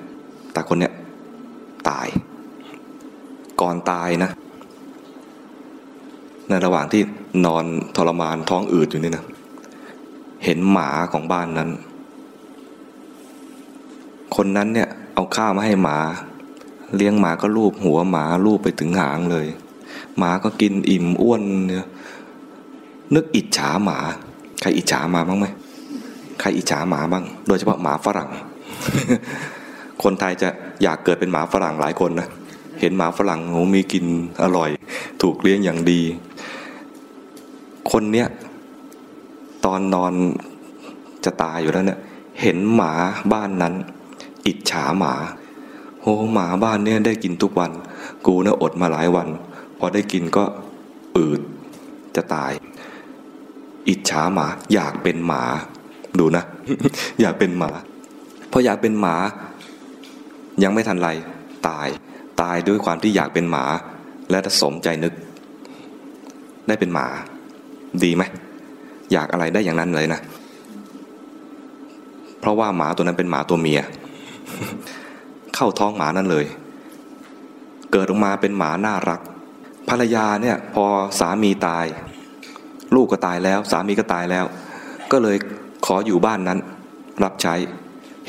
แต่คนเนี้ยตาย ก่อนตายนะ ในระหว่างที่นอนทรมานท้องอืดอยู่นี่นะเห็นหมาของบ้านนั้น คนนั้นเนี่ยเอาข้าวมาให้หมา เลี้ยงหมาก็ลูบหัวหมาลูบไปถึงหางเลย หมาก็กินอิ่มอ้วนเนี่ยนึกอิจฉาหมา ใครอิจฉาหมาบ้างไหมใครอิจฉาหมาบ้าง โดยเฉพาะหมาฝรั่ง คนไทยจะอยากเกิดเป็นหมาฝรั่งหลายคนนะ เห็นหมาฝรั่งโหมีกินอร่อย ถูกเลี้ยงอย่างดี คนเนี้ยตอนนอนจะตายอยู่แล้วเนี่ย เห็นหมาบ้านนั้น อิจฉาหมาโหหมาบ้านเนี่ยได้กินทุกวัน กูเนี่ยอดมาหลายวัน พอได้กินก็อืดจะตาย อิจฉาหมา อยากเป็นหมา ดูนะ อยากเป็นหมาพออยากเป็นหมา ยังไม่ทันไรตาย ตายด้วยความที่อยากเป็นหมา และสมใจนึก ได้เป็นหมา ดีไหมอยากอะไรได้อย่างนั้นเลยนะ เพราะว่าหมาตัวนั้นเป็นหมาตัวเมีย เข้าท้องหมานั่นเลย เกิดออกมาเป็นหมาน่ารัก ภรรยาเนี่ย พอสามีตาย ลูกก็ตายแล้ว สามีก็ตายแล้ว ก็เลยขออยู่บ้านนั้น รับใช้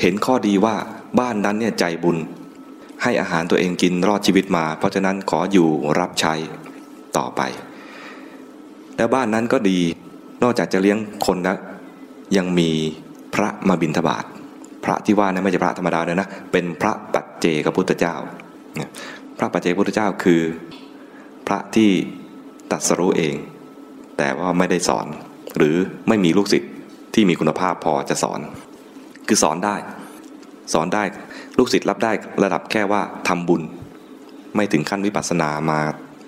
เห็นข้อดีว่าบ้านนั้นเนี่ยใจบุญ ให้อาหารตัวเองกินรอดชีวิตมา เพราะฉะนั้นขออยู่รับใช้ต่อไป แล้วบ้านนั้นก็ดีนอกจากจะเลี้ยงคนแล้วยังมีพระมาบิณฑบาตพระที่ว่านะไม่ใช่พระธรรมดาเลยนะเป็นพระปัจเจกพุทธเจ้า พระปัจเจกพุทธเจ้าคือ พระที่ตัดสรู้เอง แต่ว่าไม่ได้สอน หรือไม่มีลูกศิษย์ที่มีคุณภาพพอจะสอน คือสอนได้ สอนได้ลูกศิษย์รับได้ระดับแค่ว่าทำบุญ ไม่ถึงขั้นวิปัสสนามา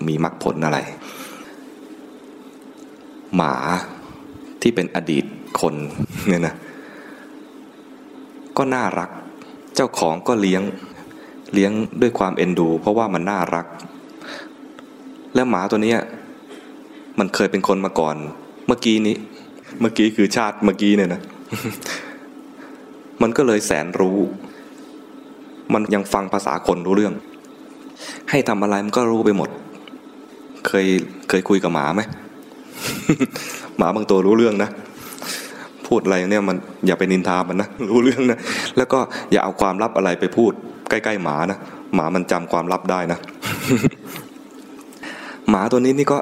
มีมรรคผลอะไร หมาที่เป็นอดีตคนเนี่ยนะก็น่ารัก เจ้าของก็เลี้ยงเลี้ยงด้วยความเอ็นดู เพราะว่ามันน่ารัก แล้วหมาตัวนี้ มันเคยเป็นคนมาก่อน เมื่อกี้นี้ เมื่อกี้คือชาติเมื่อกี้เนี่ยนะ มันก็เลยแสนรู้ มันยังฟังภาษาคนรู้เรื่อง ให้ทำอะไรมันก็รู้ไปหมด เคยเคยคุยกับหมาไหมหมาบางตัวรู้เรื่องนะพูดอะไรเนี่ยมันอย่าไปนินทามันนะรู้เรื่องนะแล้วก็อย่าเอาความลับอะไรไปพูด ใกล้ๆหมานะหมามันจำความลับได้นะ หมาตัวนี้นี่ก็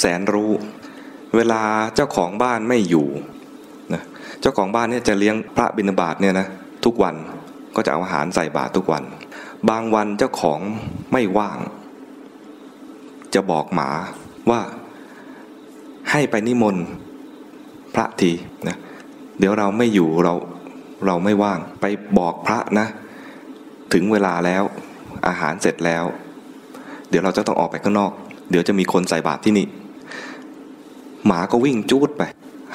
แสนรู้ เวลาเจ้าของบ้านไม่อยู่นะเจ้าของบ้านเนี่ยจะเลี้ยงพระบิณฑบาตเนี่ยนะทุกวันก็จะเอาอาหารใส่บาตรทุกวัน บางวันเจ้าของไม่ว่าง จะบอกหมาว่าให้ไปนิมนต์พระทีนะเดี๋ยวเราไม่อยู่เราเราไม่ว่างไปบอกพระนะ ถึงเวลาแล้วอาหารเสร็จแล้ว เดี๋ยวเราจะต้องออกไปข้างนอก เดี๋ยวจะมีคนใส่บาตรที่นี่ หมาก็วิ่งจูดไป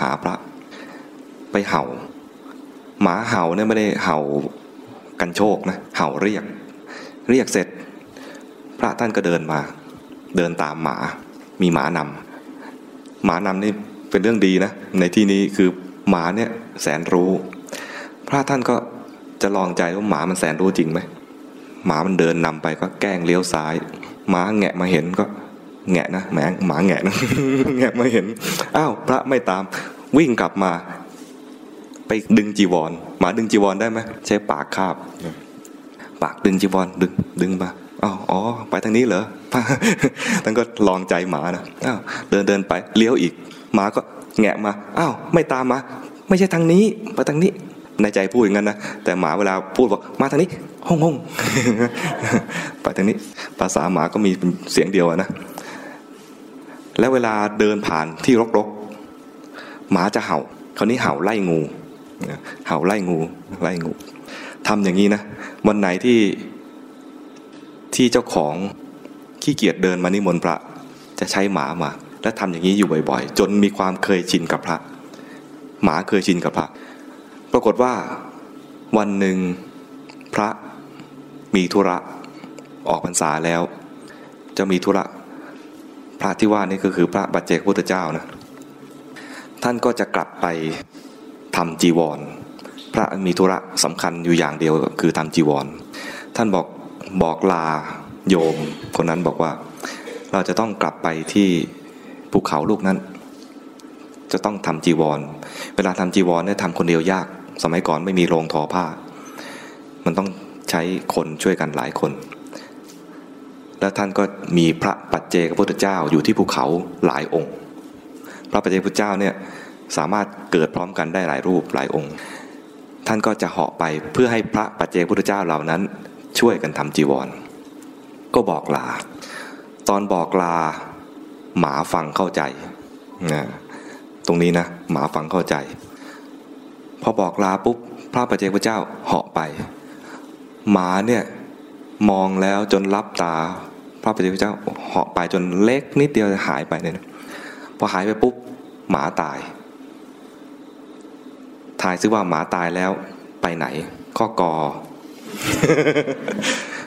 หาพระ ไปเห่า หมาเห่าเนี่ยไม่ได้เห่ากันโชคนะ เห่าเรียก เรียกเสร็จ พระท่านก็เดินมา เดินตามหมา มีหมานำหมานำนี่เป็นเรื่องดีนะ ในที่นี้คือหมาเนี่ยแสนรู้ พระท่านก็จะลองใจว่าหมามันแสนรู้จริงไหมหมามันเดินนำไปก็แกล้งเลี้ยวซ้าย หมาแงะมาเห็นก็ แงะนะแหมหมาแงะนะแงะมาเห็นอ้าวพระไม่ตาม วิ่งกลับมา ไปดึงจีวรหมาดึงจีวรได้ไหมใช้ปากคาบ ปากดึงจีวรดึงดึงมาอ้าวอ๋อ ไปทางนี้เหรอท่านก็ลองใจหมานะอ้าวเดินเดินไปเลี้ยวอีก หมาก็แงะมาอ้าวไม่ตามมา ไม่ใช่ทางนี้ไปทางนี้ในใจพูดอย่างนั้นนะแต่หมาเวลาพูดบอกมาทางนี้ห้องห้องไปทางนี้ ภาษาหมาก็มีเสียงเดียวนะ แล้วเวลาเดินผ่านที่รกๆหมาจะเห่าคราวนี้เห่าไล่งูเห่าไล่งูไล่งูทำอย่างนี้นะวันไหนที่ที่เจ้าของขี้เกียจเดินมานิมนต์พระจะใช้หมามา และทำอย่างนี้อยู่บ่อยๆ จนมีความเคยชินกับพระ หมาเคยชินกับพระ ปรากฏว่าวันหนึ่งพระมีธุระออกพรรษาแล้ว จะมีธุระ พระที่ว่านี่ก็คือพระบัจเจกพุทธเจ้านะท่านก็จะกลับไปทำจีวร พระมีธุระสำคัญอยู่อย่างเดียวคือทำจีวร ท่านบอกบอกลาโยม คนนั้นบอกว่า เราจะต้องกลับไปที่ภูเขาลูกนั้น จะต้องทำจีวร เวลาทำจีวรเนี่ยทำคนเดียวยาก สมัยก่อนไม่มีโรงทอผ้า มันต้องใช้คนช่วยกันหลายคน แล้วท่านก็มีพระปัจเจกพุทธเจ้าอยู่ที่ภูเขาหลายองค์ พระปัจเจกพุทธเจ้าเนี่ยสามารถเกิดพร้อมกันได้หลายรูปหลายองค์ ท่านก็จะเหาะไปเพื่อให้พระปัจเจกพุทธเจ้าเหล่านั้น ช่วยกันทำจีวร ก็บอกลา ตอนบอกลาหมาฟังเข้าใจนะตรงนี้นะหมาฟังเข้าใจ พอบอกลาปุ๊บพระปัจเจกพระเจ้าเหาะไป หมาเนี่ยมองแล้วจนรับตา พระปัจเจกพระเจ้าเหาะไปจนเล็กนิดเดียวหายไปเนี่ยพอหายไปปุ๊บหมาตาย ทายซิว่าหมาตายแล้วไปไหน ข้อกอ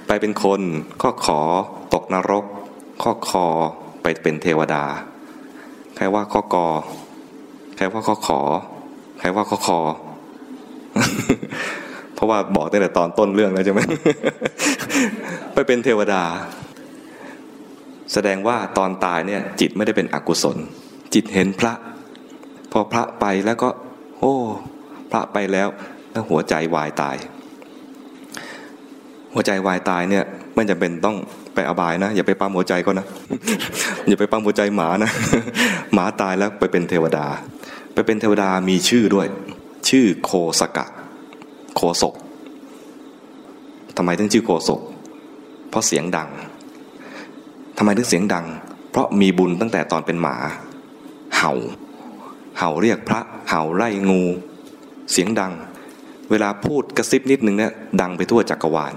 ไปเป็นคนข้อขอตกนรก ข้อคอไปเป็นเทวดา ใครว่าข้อกอ ใครว่าข้อขอ ใครว่าข้อคอ เพราะว่าบอกตั้งแต่ตอนต้นเรื่องแล้วใช่ไหมไปเป็นเทวดา แสดงว่าตอนตายเนี่ยจิตไม่ได้เป็นอกุศล จิตเห็นพระ พอพระไปแล้วก็ โอ้ พระไปแล้วแล้วหัวใจวายตาย หัวใจวายตายเนี่ยไม่จำเป็นต้องไปอบายนะ อย่าไปปั๊มหัวใจก็นะ อย่าไปปั๊มหัวใจหมานะ หมาตายแล้วไปเป็นเทวดา ไปเป็นเทวดามีชื่อด้วย ชื่อโคสกะ โคศกทำไมถึงชื่อโคศก เพราะเสียงดัง ทำไมถึงเสียงดัง เพราะมีบุญตั้งแต่ตอนเป็นหมา เห่า เห่าเรียกพระ เห่าไล่งู เสียงดัง เวลาพูดกระซิบนิดนึงเนี่ยดังไปทั่วจักรวาล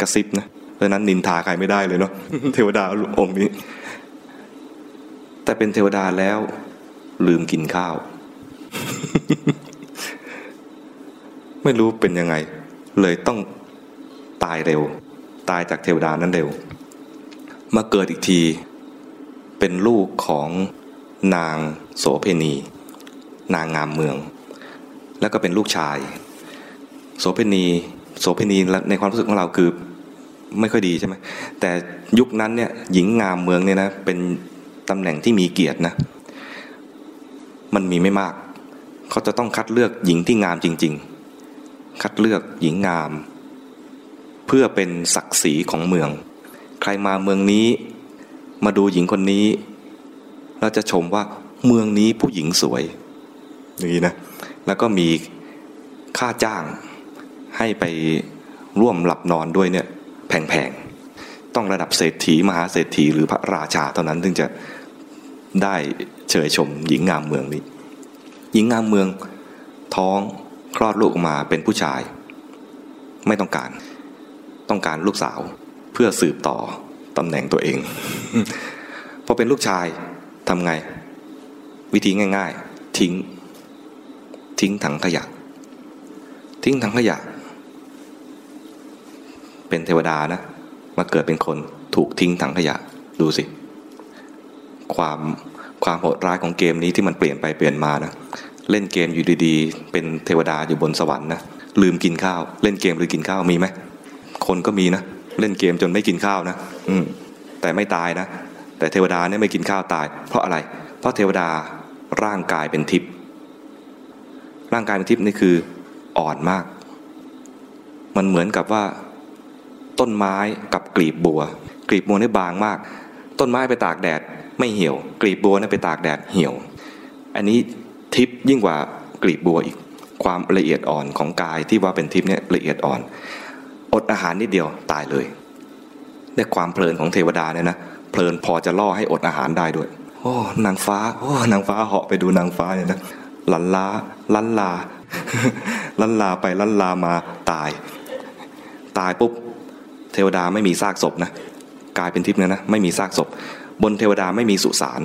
กระซิบนะเพราะนั้นนินทาใครไม่ได้เลยเนาะเทวดาองค์นี้ แต่เป็นเทวดาแล้วลืมกินข้าว ไม่รู้เป็นยังไง เลยต้องตายเร็ว ตายจากเทวดานั้นเร็ว มาเกิดอีกที เป็นลูกของนางโสเพณี นางงามเมือง แล้วก็เป็นลูกชาย โสเพณีโสเพณีในความรู้สึกของเราคือไม่ค่อยดีใช่ไหมแต่ยุคนั้นเนี่ยหญิงงามเมืองเนี่ยนะเป็นตำแหน่งที่มีเกียรตินะมันมีไม่มาก เขาจะต้องคัดเลือกหญิงที่งามจริง ๆ คัดเลือกหญิงงาม เพื่อเป็นศักดิ์ศรีของเมือง ใครมาเมืองนี้ มาดูหญิงคนนี้ เราจะชมว่าเมืองนี้ผู้หญิงสวยอย่างนี้นะแล้วก็มีค่าจ้างให้ไปร่วมหลับนอนด้วยเนี่ยแพงๆ ต้องระดับเศรษฐีมหาเศรษฐีหรือพระราชาเท่านั้นถึงจะได้เชยชมหญิงงามเมืองนี้ หญิงงามเมืองท้องคลอดลูกออกมาเป็นผู้ชาย ไม่ต้องการ ต้องการลูกสาว เพื่อสืบต่อตำแหน่งตัวเอง พอเป็นลูกชายทำไง วิธีง่าย ๆ ทิ้ง ทิ้งถังขยะ ทิ้งถังขยะ เป็นเทวดานะ มาเกิดเป็นคนถูกทิ้งถังขยะ ดูสิ ความความโหดร้ายของเกมนี้ที่มันเปลี่ยนไปเปลี่ยนมานะเล่นเกมอยู่ดีๆ เป็นเทวดาอยู่บนสวรรค์นะลืมกินข้าว เล่นเกมหรือกินข้าวมีไหมคนก็มีนะ เล่นเกมจนไม่กินข้าวนะ อืมแต่ไม่ตายนะ แต่เทวดาเนี่ยไม่กินข้าวตาย เพราะอะไร เพราะเทวดาร่างกายเป็นทิพย์ร่างกายเป็นทิพย์นี่คืออ่อนมาก มันเหมือนกับว่า ต้นไม้กับกลีบบัว กลีบบัวนี่บางมาก ต้นไม้ไปตากแดดไม่เหี่ยว กลีบบัวนี่ไปตากแดดเหี่ยว อันนี้ทิพย์ยิ่งกว่ากลีบบัวอีกความละเอียดอ่อนของกายที่ว่าเป็นทิพย์เนี่ยละเอียดอ่อน อดอาหารนิดเดียวตายเลยได้ความเพลินของเทวดาเนี่ยนะเพลินพอจะล่อให้อดอาหารได้ด้วย โอ้นางฟ้า โอ้นางฟ้าเหาะไปดูนางฟ้าเนี่ยนะลันลาลันลาลันลาไปลันลามาตาย ตายปุ๊บเทวดาไม่มีซากศพนะกลายเป็นทิพย์เนี่ยนะไม่มีซากศพ บนเทวดาไม่มีสุสาน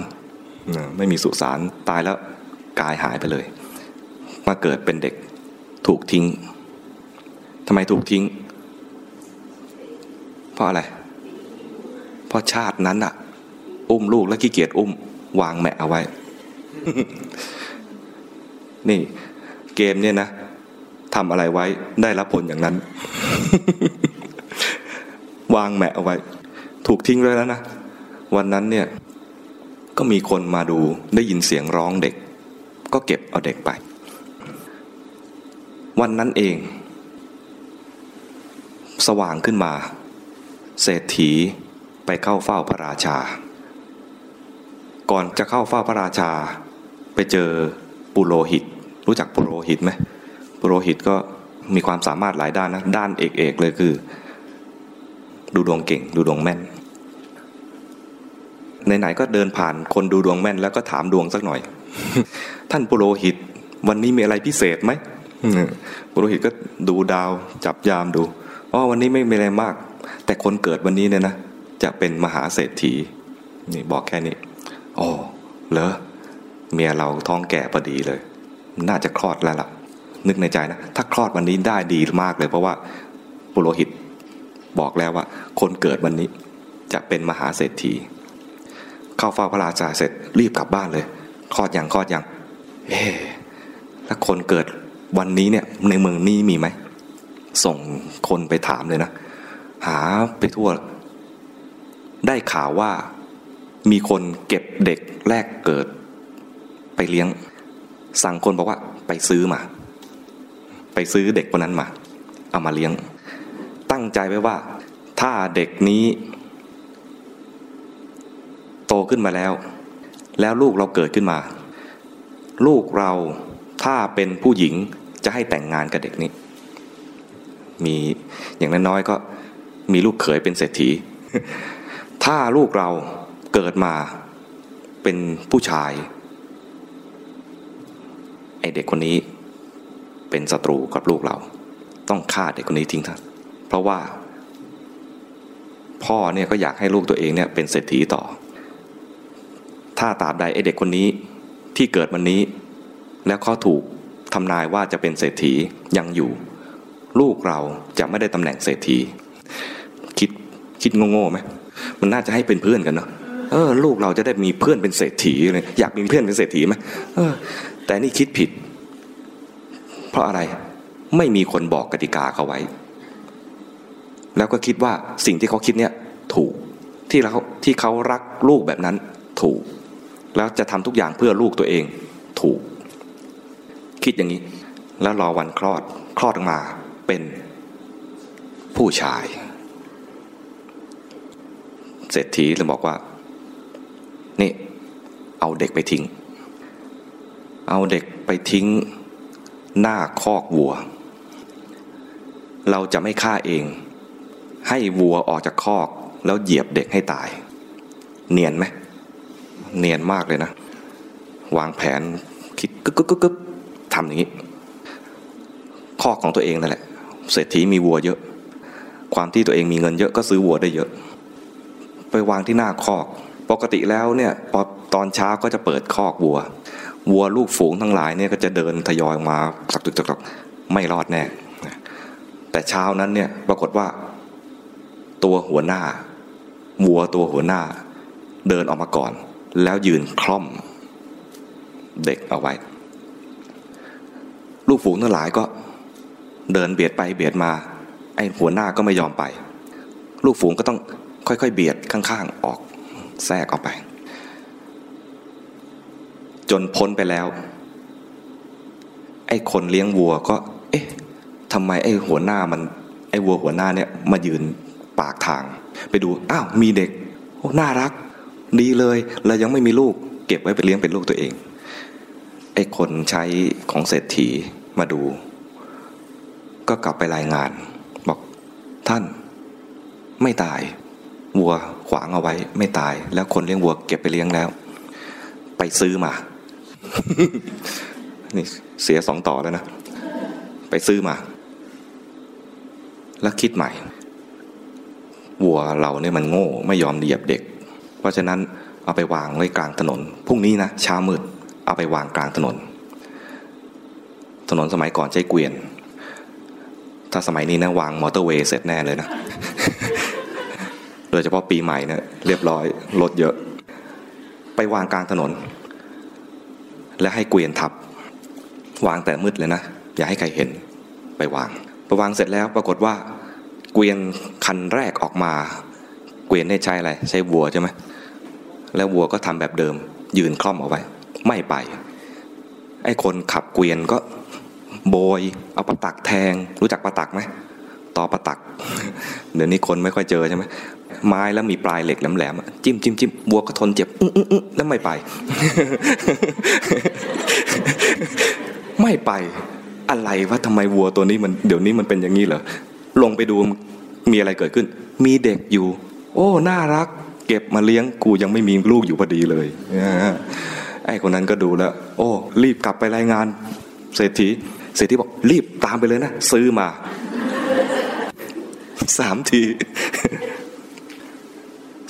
ไม่มีสุสานตายแล้วกายหายไปเลย มาเกิดเป็นเด็กถูกทิ้งทำไมถูกทิ้ง เพราะอะไร เพราะชาตินั้นอะอุ้มลูกแล้วขี้เกียจอุ้ม วางแมะเอาไว้ นี่เกมเนี่ยนะทำอะไรไว้ได้รับผลอย่างนั้น วางแมะเอาไว้ ถูกทิ้งไว้แล้วนะวันนั้นเนี่ยก็มีคนมาดูได้ยินเสียงร้องเด็ก ก็เก็บเอาเด็กไป วันนั้นเอง สว่างขึ้นมา เศรษฐีไปเข้าเฝ้าพระราชา ก่อนจะเข้าเฝ้าพระราชา ไปเจอปุโรหิต รู้จักปุโรหิตไหมปุโรหิตก็มีความสามารถหลายด้านนะ ด้านเอกๆเลยคือ ดูดวงเก่ง ดูดวงแม่นไหนๆก็เดินผ่านคนดูดวงแม่น แล้วก็ถามดวงสักหน่อย ท่านปุโรหิต วันนี้มีอะไรพิเศษไหมปุโรหิตก็ดูดาวจับยามดูอ๋อวันนี้ไม่มีอะไรมาก แต่คนเกิดวันนี้เนี่ยนะจะเป็นมหาเศรษฐีนี่บอกแค่นี้อ๋อเหรอเมียเราท้องแก่พอดีเลย น่าจะคลอดแล้วล่ะ นึกในใจนะ ถ้าคลอดวันนี้ได้ดีมากเลย เพราะว่าปุโรหิตบอกแล้วว่า คนเกิดวันนี้จะเป็นมหาเศรษฐี เข้าเฝ้าพระราชาเสร็จรีบกลับบ้านเลย คลอดอย่างคลอดอย่างเอ๊ถ้าคนเกิดวันนี้เนี่ยในเมืองนี้มีไหม ส่งคนไปถามเลยนะ หาไปทั่ว ได้ข่าวว่ามีคนเก็บเด็กแรกเกิด ไปเลี้ยง สั่งคนบอกว่าไปซื้อมา ไปซื้อเด็กคนนั้นมา เอามาเลี้ยง ตั้งใจไว้ว่า ถ้าเด็กนี้ โตขึ้นมาแล้ว แล้วลูกเราเกิดขึ้นมา ลูกเราถ้าเป็นผู้หญิงจะให้แต่งงานกับเด็กนี้ มีอย่างน้อยๆก็ มีลูกเขยเป็นเศรษฐี ถ้าลูกเราเกิดมาเป็นผู้ชาย ไอเด็กคนนี้เป็นศัตรูกับลูกเรา ต้องฆ่าเด็กคนนี้ทิ้งทั้งเพราะว่า พ่อเนี่ยก็อยากให้ลูกตัวเองเนี่ยเป็นเศรษฐีต่อ ถ้าตราบใดไอเด็กคนนี้ที่เกิดวันนี้ แล้วเขาถูกทำนายว่าจะเป็นเศรษฐียังอยู่ ลูกเราจะไม่ได้ตำแหน่งเศรษฐี คิดโง่ๆไหมมันน่าจะให้เป็นเพื่อนกันเนาะเออลูกเราจะได้มีเพื่อนเป็นเศรษฐีเลยอยากมีเพื่อนเป็นเศรษฐีไหมเออ แต่นี่คิดผิด เพราะอะไรไม่มีคนบอกกติกาเขาไว้ แล้วก็คิดว่าสิ่งที่เขาคิดเนี่ย ถูกที่เขาที่เขารักลูกแบบนั้น ถูก แล้วจะทำทุกอย่างเพื่อลูกตัวเอง ถูก คิดอย่างนี้ แล้วรอวันคลอดคลอดออกมาเป็นผู้ชาย เศรษฐีเลยบอกว่า นี่เอาเด็กไปทิ้ง เอาเด็กไปทิ้ง หน้าคอกวัว เราจะไม่ฆ่าเอง ให้วัวออกจากคอก แล้วเหยียบเด็กให้ตาย เนียนไหมเนียนมากเลยนะ วางแผนคิดกึกกึกกึกกึกทำอย่างนี้คอกของตัวเองนั่นแหละ เศรษฐีมีวัวเยอะ ความที่ตัวเองมีเงินเยอะก็ซื้อวัวได้เยอะ ไปวางที่หน้าคอก ปกติแล้วเนี่ยพอตอนเช้าก็จะเปิดคอกวัว วัวลูกฝูงทั้งหลายเนี่ยก็จะเดินทยอยมาสักตึกตักไม่รอดแน่ แต่เช้านั้นเนี่ยปรากฏว่า ตัวหัวหน้า วัวตัวหัวหน้า เดินออกมาก่อน แล้วยืนคล่อม เด็กเอาไว้ ลูกฝูงทั้งหลายก็เดินเบียดไปเบียดมา ไอ้หัวหน้าก็ไม่ยอมไป ลูกฝูงก็ต้อง ค่อยๆ เบียดข้างๆออกแทรกออกไป จนพ้นไปแล้ว ไอ้คนเลี้ยงวัวก็ เอ๊ะทำไมไอ้หัวหน้ามันไอ้วัวหัวหน้าเนี่ยมายืนปากทาง ไปดูอ้าวมีเด็กโอ้น่ารัก ดีเลยเรายังไม่มีลูก เก็บไว้ไปเลี้ยงเป็นลูกตัวเองไอ้คนใช้ของเศรษฐีมาดู ก็กลับไปรายงาน บอกท่านไม่ตาย วัวขวางเอาไว้ไม่ตาย แล้วคนเลี้ยงวัวเก็บไปเลี้ยงแล้ว ไปซื้อมา นี่เสียสองต่อแล้วนะ ไปซื้อมา แล้วคิดใหม่ วัวเราเนี่ยมันโง่ไม่ยอมเหยียบเด็ก เพราะฉะนั้นเอาไปวางไว้กลางถนนพรุ่งนี้นะเช้ามืดเอาไปวางกลางถนน ถนนสมัยก่อนใช้เกวียน ถ้าสมัยนี้นะวางมอเตอร์เวย์เสร็จแน่เลยนะ โดยเฉพาะปีใหม่เนะี่ยเรียบร้อยรถเยอะ ไปวางกลางถนน และให้เกวียนทับ วางแต่มืดเลยนะ อย่าให้ใครเห็นไปวางไปวางเสร็จแล้วปรากฏว่า เกวียนคันแรกออกมา เกวียนได้ใช้อะไร ใช้วัวใช่ไหมแล้ววัวก็ทำแบบเดิม ยืนคล่อมเอาไว้ ไม่ไป ไอ้คนขับเกวียนก็โบย เอาประตักแทง รู้จักประตักไหม ต่อประตัก เดี๋ยวนี้คนไม่ค่อยเจอใช่ไหมไม้แล้วมีปลายเหล็กแหลมๆจิ้มจิ้มจิ้มวัวก็ทนเจ็บอื้ออื้อแล้วไม่ไป ไม่ไป อะไรวะทำไมวัวตัวนี้มันเดี๋ยวนี้มันเป็นอย่างนี้เหรอลงไปดูมีอะไรเกิดขึ้น มีเด็กอยู่ โอ้น่ารัก เก็บมาเลี้ยงกูยังไม่มีลูกอยู่พอดีเลยไอ้คนนั้นก็ดูแล้ว โอ้ รีบกลับไปรายงาน เศรษฐีเศรษฐีบอกรีบตามไปเลยนะ ซื้อมา สามที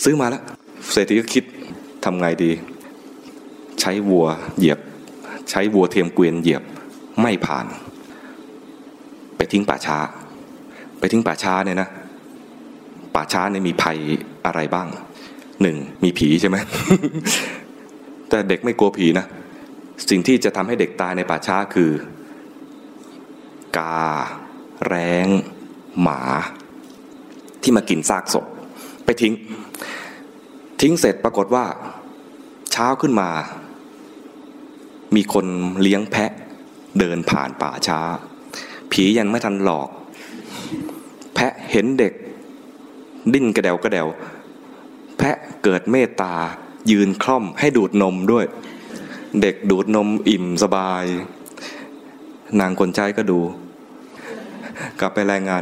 ซื้อมาแล้วเศรษฐีก็คิดทำไงดี ใช้วัวเหยียบ ใช้วัวเทียมเกวียนเหยียบไม่ผ่าน ไปทิ้งป่าช้า ไปทิ้งป่าช้าเนี่ยนะ ป่าช้าเนี่ยมีภัยอะไรบ้างหนึ่งมีผีใช่ไหมแต่เด็กไม่กลัวผีนะ สิ่งที่จะทำให้เด็กตายในป่าช้าคือ กา แร้งหมา ที่มากินซากศพ ไปทิ้ง ทิ้งเสร็จปรากฏว่า เช้าขึ้นมา มีคนเลี้ยงแพะ เดินผ่านป่าช้า ผียังไม่ทันหลอก แพะเห็นเด็ก ดิ้นกระเดวกระเดวแพะเกิดเมตตา ยืนคล่อมให้ดูดนมด้วย เด็กดูดนมอิ่มสบาย นางคนใช้ก็ดู กลับไปรายงาน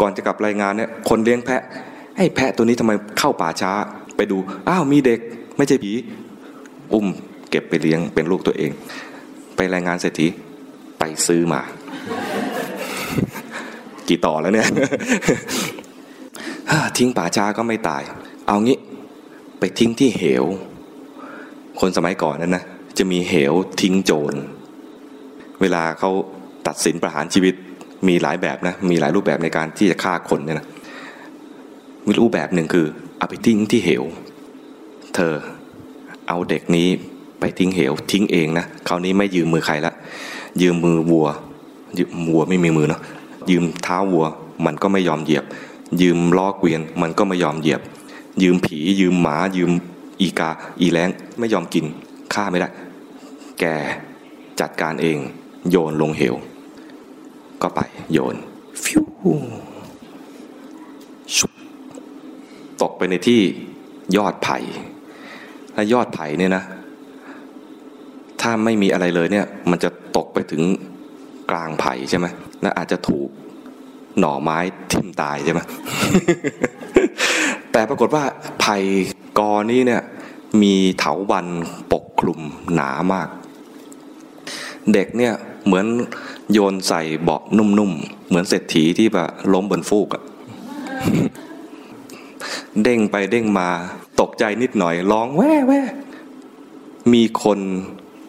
ก่อนจะกลับรายงานเนี่ยคนเลี้ยงแพะไอ้แพะตัวนี้ทำไมเข้าป่าช้า ไปดูอ้าวมีเด็กไม่ใช่ผีอุ้มเก็บไปเลี้ยงเป็นลูกตัวเอง ไปรายงานเศรษฐีไปซื้อมา กี่ต่อแล้วเนี่ยทิ้งป่าช้าก็ไม่ตาย เอางี้ ไปทิ้งที่เหว คนสมัยก่อนนั้นนะจะมีเหวทิ้งโจร เวลาเขาตัดสินประหารชีวิต มีหลายแบบนะมีหลายรูปแบบในการที่จะฆ่าคนเนี่ยนะมีรูปแบบหนึ่งคือเอาไปทิ้งที่เหว เธอเอาเด็กนี้ไปทิ้งเหวทิ้งเองนะคราวนี้ไม่ยืมมือใครละยืมมือวัวยืมวัวไม่มีมือเนาะยืมเท้าวัวมันก็ไม่ยอมเหยียบ ยืมล้อเกวียนมันก็ไม่ยอมเหยียบ ยืมผี ยืมหมา ยืมอีกา อีแรงไม่ยอมกินฆ่าไม่ได้ แกจัดการเองโยนลงเหว ก็ไปโยน ฟิวชุบตกไปในที่ยอดไผ่และยอดไผ่เนี่ยนะ ถ้าไม่มีอะไรเลยเนี่ย มันจะตกไปถึงกลางไผ่ใช่ไหมและอาจจะถูกหน่อไม้ทิ่มตายใช่ไหมแต่ปรากฏว่าไผ่กอนี้เนี่ย มีเถาวันปกคลุมหนามาก เด็กเนี่ยเหมือน โยนใส่เบาะนุ่มๆ เหมือนเศรษฐีที่แบบล้มบนฟูกอะเด้งไปเด้งมา ตกใจนิดหน่อยร้องแว่แว่มีคน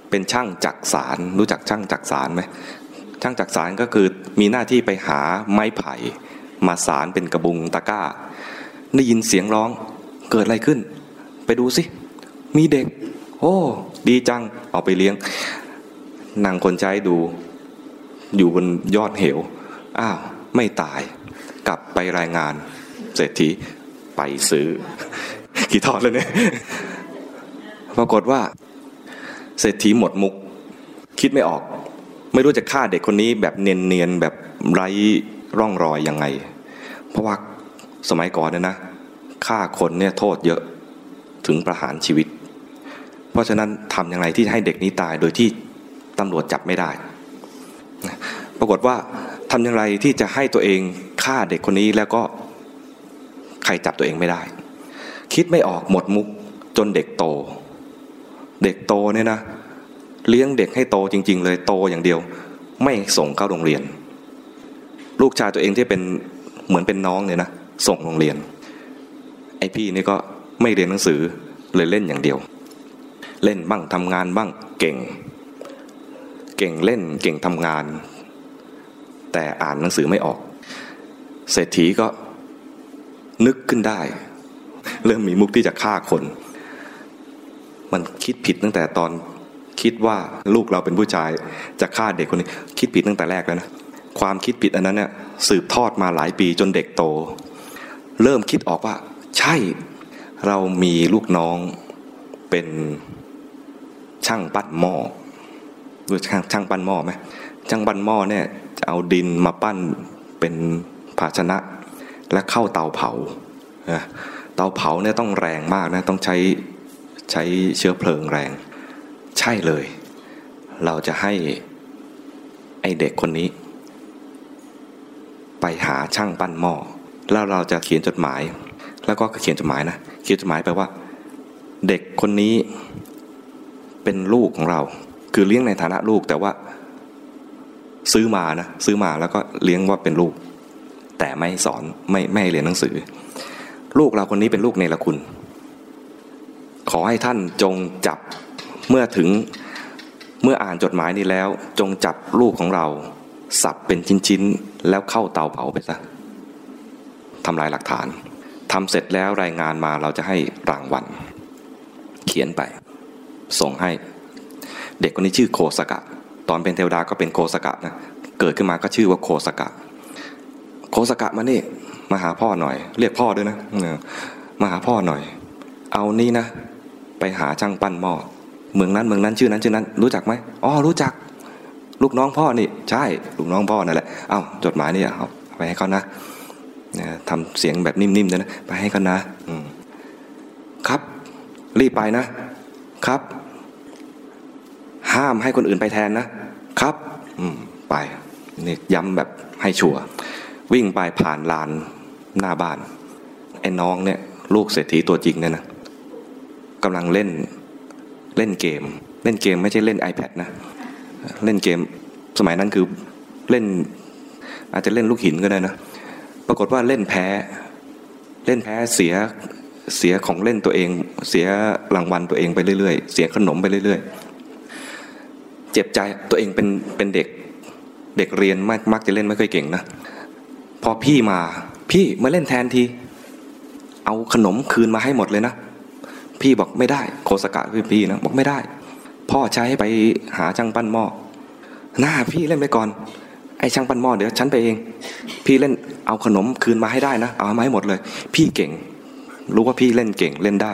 เป็นช่างจักสารรู้จักช่างจักสารไหมช่างจักสารก็คือมีหน้าที่ไปหาไม้ไผ่ มาสารเป็นกระบุงตะก้า ได้ยินเสียงร้องเกิดอะไรขึ้น ไปดูสิ มีเด็ก โอ้ ดีจัง เอาไปเลี้ยงนางคนใช้ดู อยู่บนยอดเหว อ้าวไม่ตาย กลับไปรายงาน เศรษฐีไปซื้อ กี่ทอดแล้วเนี่ยปรากฏว่า เศรษฐีหมดมุก คิดไม่ออก ไม่รู้จะฆ่าเด็กคนนี้แบบเนียนๆแบบไร้ร่องรอยยังไง เพราะว่าสมัยก่อนเนี่ยนะฆ่าคนเนี่ยโทษเยอะถึงประหารชีวิต เพราะฉะนั้นทำอยังไงที่ให้เด็กนี้ตายโดยที่ตำรวจจับไม่ได้ ปรากฏว่าทำอย่างไรที่จะให้ตัวเองฆ่าเด็กคนนี้แล้วก็ใครจับตัวเองไม่ได้ คิดไม่ออกหมดมุกจนเด็กโต เด็กโตเนี่ยนะเลี้ยงเด็กให้โตจริง ๆ เลยโตอย่างเดียว ไม่ส่งเข้าโรงเรียน ลูกชายตัวเองที่เป็นเหมือนเป็นน้องเนี่ยนะส่งโรงเรียน ไอพี่นี่ก็ไม่เรียนหนังสือเลยเล่นอย่างเดียว เล่นบ้างทำงานบ้างเก่ง เก่งเล่นเก่งทำงาน แต่อ่านหนังสือไม่ออก เศรษฐีก็นึกขึ้นได้ เริ่มมีมุกที่จะฆ่าคน มันคิดผิดตั้งแต่ตอนคิดว่าลูกเราเป็นผู้ชายจะฆ่าเด็กคนนี้ คิดผิดตั้งแต่แรกแล้วนะความคิดผิดอันนั้นเนี่ยสืบทอดมาหลายปีจนเด็กโต เริ่มคิดออกว่า ใช่เรามีลูกน้องเป็นช่างปั้นหม้อ รู้ช่างช่างปั้นหม้อไหมช่างปั้นหม้อเนี่ยจะเอาดินมาปั้นเป็นภาชนะ และเข้าเตาเผาเตาเผาเนี่ยต้องแรงมากนะต้องใช้ใช้เชื้อเพลิงแรง ใช่เลย เราจะให้ไอเด็กคนนี้ ไปหาช่างปั้นหม้อแล้วเราจะเขียนจดหมาย แล้วก็เขียนจดหมายนะเขียนจดหมายไปว่า เด็กคนนี้เป็นลูกของเรา คือเลี้ยงในฐานะลูกแต่ว่าซื้อมานะซื้อมาแล้วก็เลี้ยงว่าเป็นลูก แต่ไม่สอนไม่ไม่เรียนหนังสือ ลูกเราคนนี้เป็นลูกเนรคุณ ขอให้ท่านจงจับเมื่อถึงเมื่ออ่านจดหมายนี้แล้ว จงจับลูกของเรา สับเป็นชิ้นๆ แล้วเข้าเตาเผาไปซะทำลายหลักฐานทำเสร็จแล้วรายงานมาเราจะให้รางวัลเขียนไป ส่งให้ เด็กคนนี้ชื่อโคสกะ ตอนเป็นเทวดาก็เป็นโคสกะนะเกิดขึ้นมาก็ชื่อว่าโคสกะ โคสกะมานี่มาหาพ่อหน่อย เรียกพ่อด้วยนะมาหาพ่อหน่อย เอานี่นะ ไปหาช่างปั้นหม้อเมืองนั้นเมืองนั้นชื่อนั้นชื่อนั้น รู้จักไหมอ๋อรู้จัก ลูกน้องพ่อนี่ ใช่ลูกน้องพ่อนั่นแหละเอา้าจดหมายนี่เอาไปให้เขานะทำเสียงแบบนิ่มๆนะไปให้เขานะครับ รีบไปนะครับ ห้ามให้คนอื่นไปแทนนะครับ อืมไปนี่ย้ำแบบให้ชัวร์วิ่งไปผ่านลานหน้าบ้านไอ้น้องเนี่ย ลูกเศรษฐีตัวจริงเนี่ยนะกำลังเล่นเล่นเกม เล่นเกมไม่ใช่เล่น iPad นะ เล่นเกมสมัยนั้นคือเล่น อาจจะเล่นลูกหินก็ได้นะ ปรากฏว่าเล่นแพ้ เล่นแพ้เสียเสียของเล่นตัวเอง เสียรางวัลตัวเองไปเรื่อยๆ เสียขนมไปเรื่อยๆ เจ็บใจตัวเองเป็นเป็นเด็กเด็กเรียนมากมักจะเล่นไม่ค่อยเก่งนะพอพี่มา พี่มาเล่นแทนที เอาขนมคืนมาให้หมดเลยนะ พี่บอกไม่ได้โคสกะพี่พี่นะบอกไม่ได้ พ่อใช้ไปหาช่างปั้นหม้อหน้าพี่เล่นไปก่อน ไอ้ช่างปั้นหม้อเดี๋ยวฉันไปเอง พี่เล่นเอาขนมคืนมาให้ได้นะ เอามาให้หมดเลย พี่เก่ง รู้ว่าพี่เล่นเก่งเล่นได้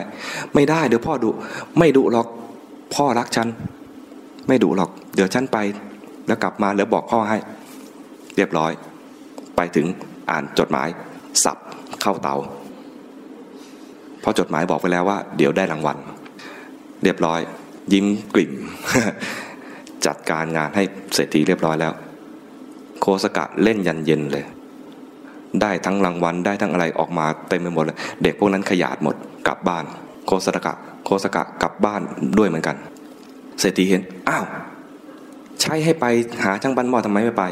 ไม่ได้เดี๋ยวพ่อดุไม่ดุหรอกพ่อรักฉัน ไม่ดุหรอก เดี๋ยวฉันไป แล้วกลับมาแล้วบอกพ่อให้ เรียบร้อย ไปถึงอ่านจดหมาย สับเข้าเตาเพราะจดหมายบอกไปแล้วว่า เดี๋ยวได้รางวัล เรียบร้อย ยิ้มกลิ่ม จัดการงานให้เสร็จทีเรียบร้อยแล้ว โคสกะเล่นยันเย็นเลย ได้ทั้งรางวัลได้ทั้งอะไรออกมาเต็มไปหมดเลย เด็กพวกนั้นขยาดหมดกลับบ้าน โคสกะ โคสกะกลับบ้านด้วยเหมือนกัน เศรษฐีเห็น อ้าว ใช้ให้ไปหาช่างบ้นหม้อทำไมไม่ไป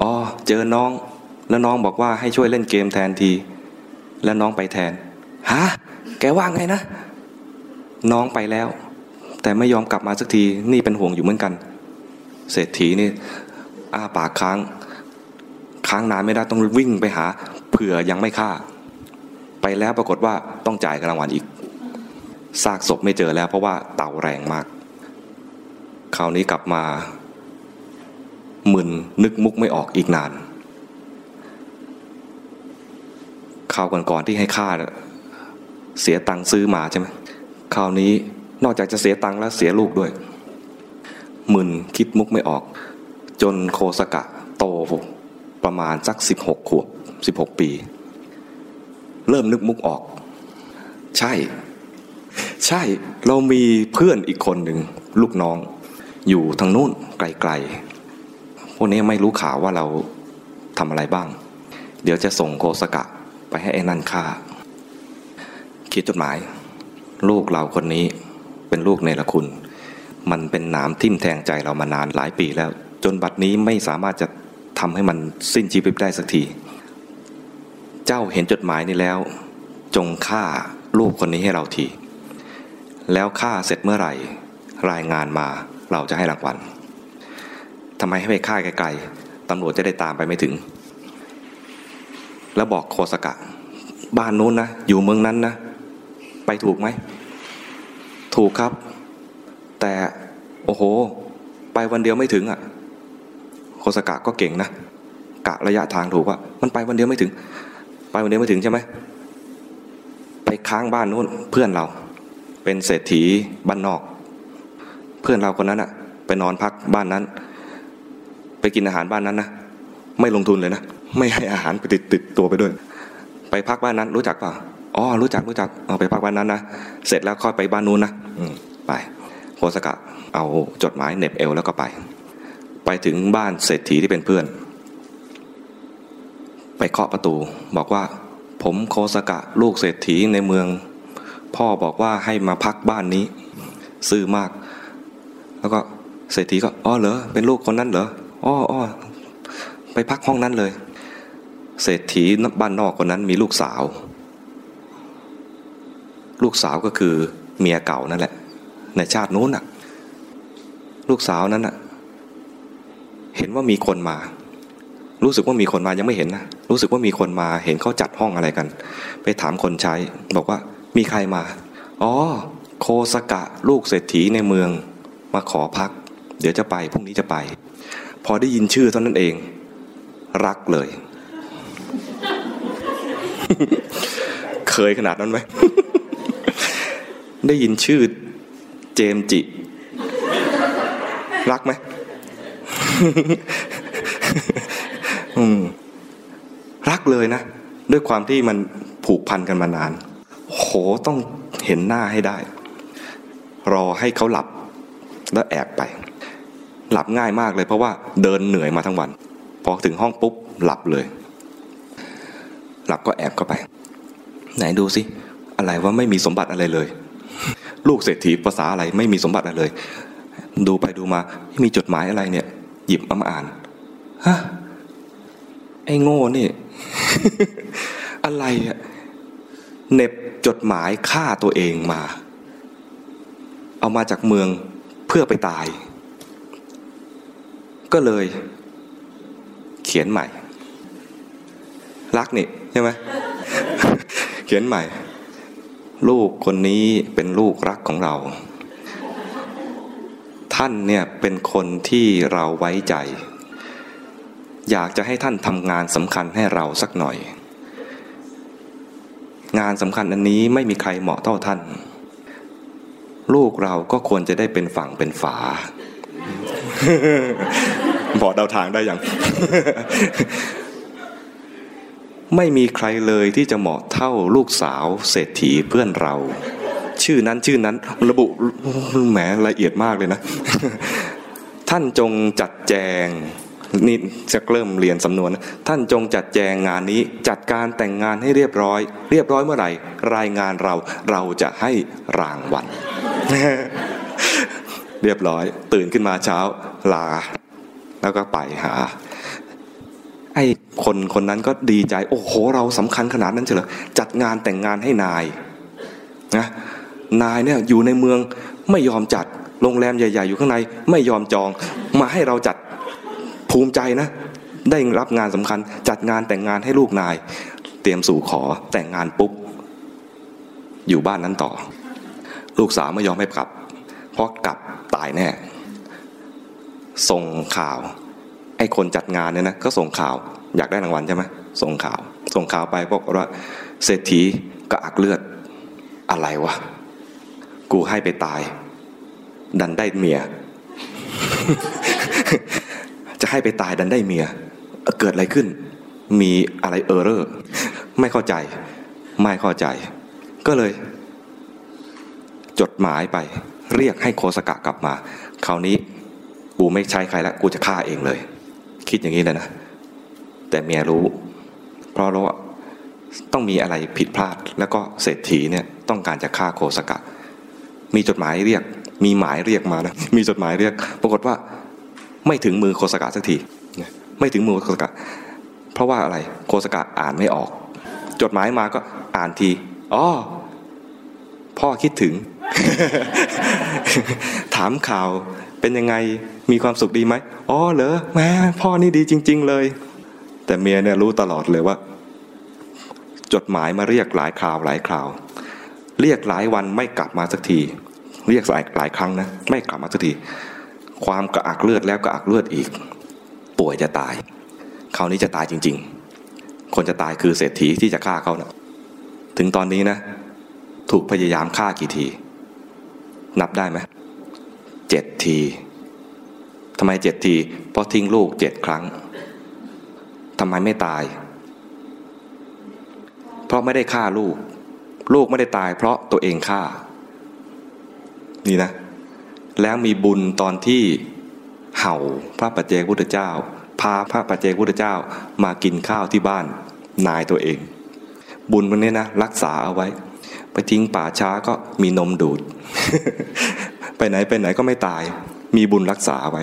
อ๋อ เจอน้อง แล้วน้องบอกว่าให้ช่วยเล่นเกมแทนที แล้วน้องไปแทน ฮะ แกว่าไงนะ น้องไปแล้ว แต่ไม่ยอมกลับมาสักที นี่เป็นห่วงอยู่เหมือนกัน เศรษฐีนี่อ้าปากค้าง ค้างนานไม่ได้ต้องวิ่งไปหา เผื่อยังไม่ฆ่า ไปแล้วปรากฏว่าต้องจ่ายกรางวัลอีกซากศพไม่เจอแล้วเพราะว่าเต่าแรงมาก คราวนี้กลับมามึนนึกมุกไม่ออกอีกนานคราวก่อนๆที่ให้ค่าเสียตังค์ซื้อมาใช่ไหมคราวนี้นอกจากจะเสียตังค์แล้วเสียลูกด้วยมึนคิดมุกไม่ออก จนโคสกะโตประมาณสักสิบหกขวบสิบหกปี เริ่มนึกมุกออก ใช่ ใช่เรามีเพื่อนอีกคนหนึ่งลูกน้อง อยู่ทางนู้นไกลๆ พวกนี้ไม่รู้ข่าวว่าเราทำอะไรบ้าง เดี๋ยวจะส่งโคสกะไปให้ไอ้นั่นฆ่าเขียนจดหมาย ลูกเราคนนี้เป็นลูกเนรคุณ มันเป็นหนามทิ่มแทงใจเรามานานหลายปีแล้ว จนบัดนี้ไม่สามารถจะทำให้มันสิ้นชีวิตได้สักที เจ้าเห็นจดหมายนี้แล้ว จงฆ่าลูกคนนี้ให้เราที แล้วฆ่าเสร็จเมื่อไหร่ รายงานมา เราจะให้รางวัลทำไมให้ไปฆ่าไกลๆตำรวจจะได้ตามไปไม่ถึง แล้วบอกโคสกะ บ้านนู้นนะ อยู่เมืองนั้นนะ ไปถูกไหม ถูกครับ แต่โอ้โห ไปวันเดียวไม่ถึงอะ่ะ โคสกะก็เก่งนะ กะระยะทางถูกว่า มันไปวันเดียวไม่ถึง ไปวันเดียวไม่ถึงใช่ไหม ไปค้างบ้านนู้นเพื่อนเรา เป็นเศรษฐีบ้านนอก เพื่อนเราคนนั้นอะไปนอนพักบ้านนั้น ไปกินอาหารบ้านนั้นนะไม่ลงทุนเลยนะไม่ให้อาหารไปติดติดตัวไปด้วย ไปพักบ้านนั้น รู้จักเปล่าอ๋อรู้จักรู้จักเอาไปพักบ้านนั้นนะเสร็จแล้วค่อยไปบ้านนู้นนะอืมไปโคสกะเอาจดหมายเน็บเอวแล้วก็ไป ไปถึงบ้านเศรษฐีที่เป็นเพื่อน ไปเคาะประตู บอกว่า ผมโคสกะลูกเศรษฐีในเมือง พ่อบอกว่าให้มาพักบ้านนี้ ซื่อมาก แล้วก็เศรษฐีก็อ๋อเหรอเป็นลูกคนนั้นเหรออ๋ออ๋อไปพักห้องนั้นเลย เศรษฐีบ้านนอกคนนั้นมีลูกสาว ลูกสาวก็คือเมียเก่านั่นแหละ ในชาตินู้นน่ะ ลูกสาวนั้นน่ะ เห็นว่ามีคนมา รู้สึกว่ามีคนมายังไม่เห็นนะรู้สึกว่ามีคนมาเห็นเขาจัดห้องอะไรกัน ไปถามคนใช้ บอกว่ามีใครมา อ๋อ โคสกะ ลูกเศรษฐีในเมือง มาขอพัก เดี๋ยวจะไปพรุ่งนี้จะไป พอได้ยินชื่อเท่านั้นเอง รักเลย เคยขนาดนั้นไหม ได้ยินชื่อเจมจิ รักไหมรักเลยนะ ด้วยความที่มันผูกพันกันมานาน โหต้องเห็นหน้าให้ได้ รอให้เขาหลับ แล้วแอบไป หลับง่ายมากเลยเพราะว่าเดินเหนื่อยมาทั้งวันพอถึงห้องปุ๊บหลับเลย หลับก็แอบเข้าไป ไหนดูสิอะไรว่าไม่มีสมบัติอะไรเลย ลูกเศรษฐีภาษาอะไรไม่มีสมบัติอะไรเลย ดูไปดูมามีจดหมายอะไรเนี่ย หยิบมาอ่านฮะไอ้โง่นี่ อะไรอะเน็บจดหมายฆ่าตัวเองมา เอามาจากเมือง เพื่อไปตาย ก็เลยเขียนใหม่ รักนี่ใช่ไหมเขียนใหม่ ลูกคนนี้เป็นลูกรักของเรา ท่านเนี่ยเป็นคนที่เราไว้ใจ อยากจะให้ท่านทำงานสำคัญให้เราสักหน่อย งานสำคัญอันนี้ไม่มีใครเหมาะเท่าท่าน ลูกเราก็ควรจะได้เป็นฝั่งเป็นฝาบอกเดาทางได้อยังไม่มีใครเลยที่จะเหมาะเท่าลูกสาวเศรษฐีเพื่อนเรา ชื่อนั้นชื่อนั้นระบุแหมละเอียดมากเลยนะ ท่านจงจัดแจง นี่จะเริ่มเรียนสำนวน ท่านจงจัดแจงงานนี้จัดการแต่งงานให้เรียบร้อย เรียบร้อยเมื่อไหร่ รายงานเราเราจะให้รางวัลเรียบร้อย ตื่นขึ้นมาเช้าลา แล้วก็ไปหา ไอ้คนคนนั้นก็ดีใจ โอ้โห เราสำคัญขนาดนั้นเฉลยจัดงานแต่งงานให้นายนะนายเนี่ยอยู่ในเมืองไม่ยอมจัดโรงแรมใหญ่ ๆ อยู่ข้างใน ไม่ยอมจอง มาให้เราจัด ภูมิใจนะ ได้รับงานสำคัญ จัดงานแต่งงานให้ลูกนาย เตรียมสู่ขอแต่งงานปุ๊บ อยู่บ้านนั้นต่อ ลูกสาวไม่ยอมให้กลับ เพราะกลับตายแน่ ส่งข่าว ไอ้คนจัดงานเนี่ยนะก็ส่งข่าว อยากได้รางวัลใช่ไหมส่งข่าว ส่งข่าวไปบอกว่าเศรษฐีกระอักเลือดอะไรวะ กูให้ไปตาย ดันได้เมีย จะให้ไปตายดันได้เมีย เกิดอะไรขึ้น มีอะไรเออร์เรอร์ไม่เข้าใจ ไม่เข้าใจ ก็เลย จดหมายไป เรียกให้โคสกะกลับมา คราวนี้กูไม่ใช้ใครแล้วกูจะฆ่าเองเลย คิดอย่างนี้เลยนะ แต่เมียรู้ เพราะรู้ว่าต้องมีอะไรผิดพลาด แล้วก็เศรษฐีเนี่ยต้องการจะฆ่าโคสกะ มีจดหมายเรียก มีหมายเรียกมานะ มีจดหมายเรียก ปรากฏว่า ไม่ถึงมือโคสกะสักทีไม่ถึงมือโคสกะ เพราะว่าอะไรโคสกะอ่านไม่ออก จดหมายมาก็อ่านทีอ๋อพ่อคิดถึง ถามข่าวเป็นยังไงมีความสุขดีไหมอ๋อเหรอแม่พ่อนี่ดีจริง ๆ เลย แต่เมียเนี่ยรู้ตลอดเลยว่า จดหมายมาเรียกหลายคราวหลายคราว เรียกหลายวันไม่กลับมาสักที เรียกหลายหลายครั้งนะไม่กลับมาสักที ความกระอักเลือดแล้วกระอักเลือดอีก ป่วยจะตายคราวนี้จะตายจริง ๆ คนจะตายคือเศรษฐีที่จะฆ่าเขานะถึงตอนนี้นะ ถูกพยายามฆ่ากี่ที นับได้ไหมเจ็ดทีทำไมเจ็ดทีเพราะทิ้งลูกเจ็ดครั้งทำไมไม่ตาย เพราะไม่ได้ฆ่าลูก ลูกไม่ได้ตายเพราะตัวเองฆ่า นี่นะ แล้วมีบุญตอนที่เห่าพระปัจเจกพุทธเจ้า พาพระปัจเจกพุทธเจ้ามากินข้าวที่บ้านนายตัวเอง บุญวันนี้นะรักษาเอาไว้ ไปทิ้งป่าช้าก็มีนมดูด ไปไหนไปไหนก็ไม่ตาย มีบุญรักษาไว้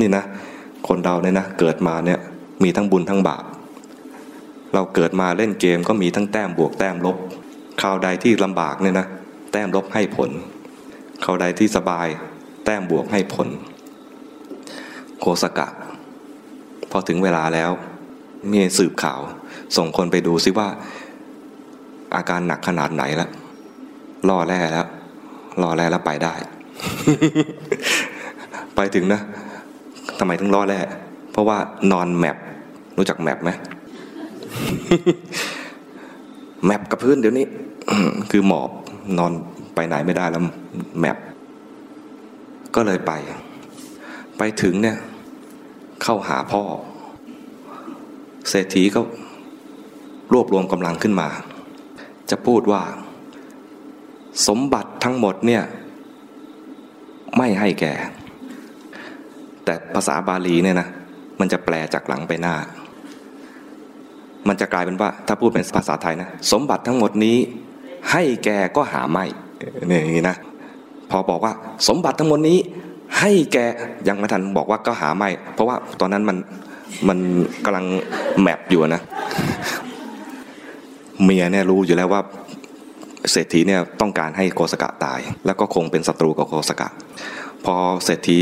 นี่นะ คนเราเนี่ยนะเกิดมาเนี่ยมีทั้งบุญทั้งบาปเราเกิดมาเล่นเกมก็มีทั้งแต้มบวกแต้มลบคราวใดที่ลำบากเนี่ยนะแต้มลบให้ผล คราใดที่สบายแต้มบวกให้ผล โคสกะ พอถึงเวลาแล้ว มีสืบข่าว ส่งคนไปดูซิว่า อาการหนักขนาดไหนแล้วล่อแร่แล้วล่อแร่แล้วไปได้ ไปถึงนะทำไมถึงล่อแร่เพราะว่านอนแมปรู้จักแมปไหมแมปกับพื้นเดี๋ยวนี้ คือหมอบนอน ไปไหนไม่ได้แล้วแมปก็เลยไป ไปถึงเนี่ย เข้าหาพ่อ เศรษฐีก็รวบรวมกำลังขึ้นมา จะพูดว่า สมบัติทั้งหมดเนี่ย ไม่ให้แก แต่ภาษาบาลีเนี่ยนะ มันจะแปลจากหลังไปหน้า มันจะกลายเป็นว่า ถ้าพูดเป็นภาษาไทยนะ สมบัติทั้งหมดนี้ ให้แกก็หาไม่ เนี่ยอย่างนี้นะพอบอกว่าสมบัติทั้งหมดนี้ให้แกยังไม่ทันบอกว่าก็หาไม่ เพราะว่าตอนนั้นมันมันกำลังแมปอยู่นะ เมียเนี่ยรู้อยู่แล้วว่าเศรษฐีเนี่ยต้องการให้โกสกะตาย แล้วก็คงเป็นศัตรูกับโกสกะ พอเศรษฐี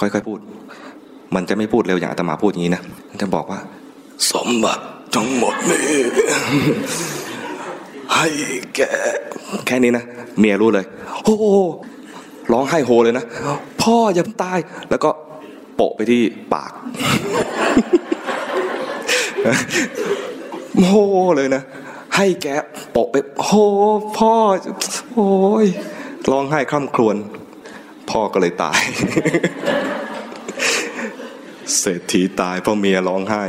ค่อยๆพูด มันจะไม่พูดเร็วอย่างอาตมาพูดอย่างนี้นะจะบอกว่า สมบัติทั้งหมดนี้ ให้แกแค่นี้นะ เมียรู้เลย โอ้ร้องไห้โฮเลยนะ พ่ออย่าตาย แล้วก็โปะไปที่ปาก โฮเลยนะ ให้แกโปะไปโฮพ่อ โอ้ยร้องไห้คร่ำครวญ พ่อก็เลยตาย เศรษฐีตายเพราะเมียร้องไห้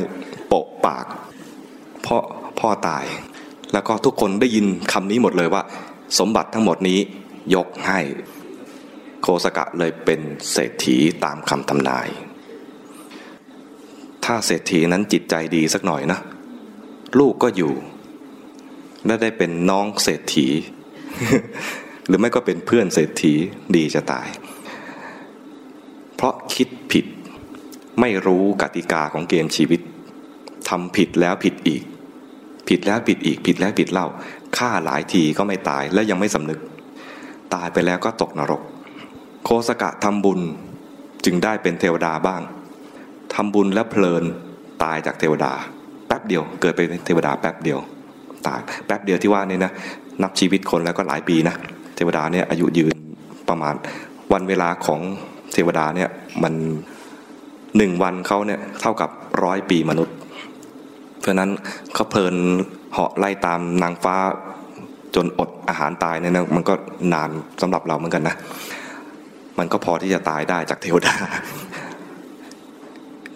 โปะปาก พ่อพ่อตาย แล้วก็ทุกคนได้ยินคำนี้หมดเลยว่า สมบัติทั้งหมดนี้ยกให้โคสกะเลยเป็นเศรษฐีตามคำทำนาย ถ้าเศรษฐีนั้นจิตใจดีสักหน่อยนะ ลูกก็อยู่ และได้เป็นน้องเศรษฐี หรือไม่ก็เป็นเพื่อนเศรษฐีดีจะตาย เพราะคิดผิดไม่รู้กติกาของเกมชีวิตทำผิดแล้วผิดอีก ผิดแล้วผิดอีกผิดแล้วผิดเล่าฆ่าหลายทีก็ไม่ตายและยังไม่สำนึก ตายไปแล้วก็ตกนรก โคสกะทำบุญจึงได้เป็นเทวดาบ้างทำบุญแล้วเพลินตายจากเทวดา แป๊บเดียวเกิดเป็นเทวดาแป๊บเดียว ตายแป๊บเดียวที่ว่านี่นะนับชีวิตคนแล้วก็หลายปีนะเทวดาเนี่ยอายุยืนประมาณ วันเวลาของเทวดาเนี่ยมันหนึ่งวันเขาเนี่ยเท่ากับร้อยปีมนุษย์ เพราะนั้นเขาเพลินเหาะไล่ตามนางฟ้าจนอดอาหารตายเนี่ยนะมันก็นานสำหรับเราเหมือนกันนะมันก็พอที่จะตายได้จากเทวดา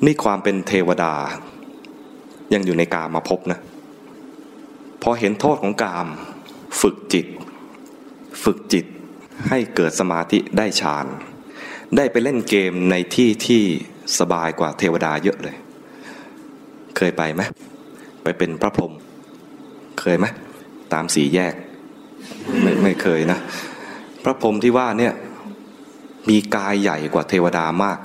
นี่ความเป็นเทวดา ยังอยู่ในกามาพบนะพอเห็นโทษของกาม ฝึกจิต ฝึกจิตให้เกิดสมาธิได้ฌาน ได้ไปเล่นเกมในที่ที่สบายกว่าเทวดาเยอะเลย เคยไปไหม ไปเป็นพระพรหมเคยไหมตามสีแยกไม่ไม่เคยนะ พระพรหมที่ว่าเนี่ยมีกายใหญ่กว่าเทวดามาก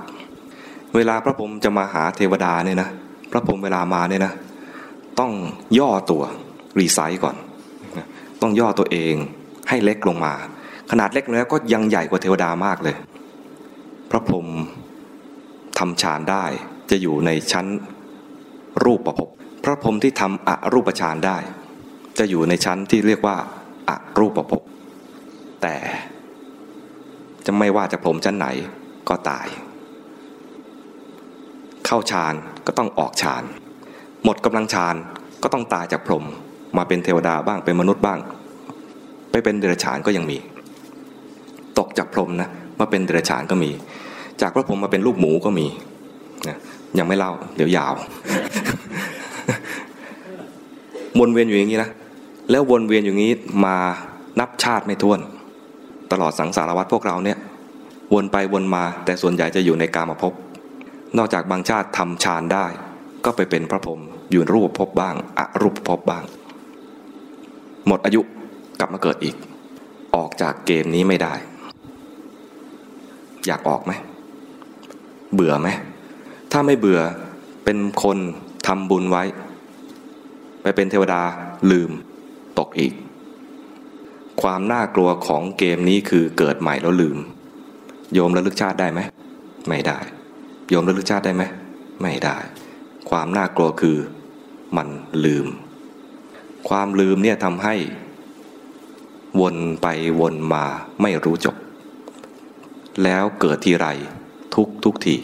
เวลาพระพรหมจะมาหาเทวดาเนี่ยนะพระพรหมเวลามาเนี่ยนะต้องย่อตัว resize ก่อน ต้องย่อตัวเองให้เล็กลงมา ขนาดเล็กแล้วก็ยังใหญ่กว่าเทวดามากเลย พระพรหมทำฌานได้จะอยู่ในชั้นรูปประพบ พระพรหมที่ทำอรูปฌานได้ จะอยู่ในชั้นที่เรียกว่าอรูปประพแต่จะไม่ว่าจะพรหมชั้นไหนก็ตาย เข้าฌานก็ต้องออกฌาน หมดกำลังฌานก็ต้องตายจากพรหมมาเป็นเทวดาบ้างเป็นมนุษย์บ้าง ไปเป็นเดรัจฉานก็ยังมี ตกจากพรหมนะมาเป็นเดรัจฉานก็มี จากพระพรหมมาเป็นลูกหมูก็มีนะยังไม่เล่าเดี๋ยวยาว วนเวียนอยู่อย่างนี้นะแล้ววนเวียนอย่างนี้มานับชาติไม่ถ้วน ตลอดสังสารวัฏพวกเราเนี่ย วนไปวนมาแต่ส่วนใหญ่จะอยู่ในกามาภพนอกจากบางชาติทำฌานได้ ก็ไปเป็นพระพรหมอยู่รูปภพบ้างอรูปภพบ้าง หมดอายุกลับมาเกิดอีก ออกจากเกมนี้ไม่ได้ อยากออกไหมเบื่อไหมถ้าไม่เบื่อเป็นคน ทำบุญไว้ ไปเป็นเทวดาลืมตกอีก ความน่ากลัวของเกมนี้คือเกิดใหม่แล้วลืม โยมระลึกชาติได้ไหมไม่ได้ โยมระลึกชาติได้ไหมไม่ได้ ความน่ากลัวคือมันลืม ความลืมเนี่ยทำให้ วนไปวนมาไม่รู้จบ แล้วเกิดทีไรทุกทุกที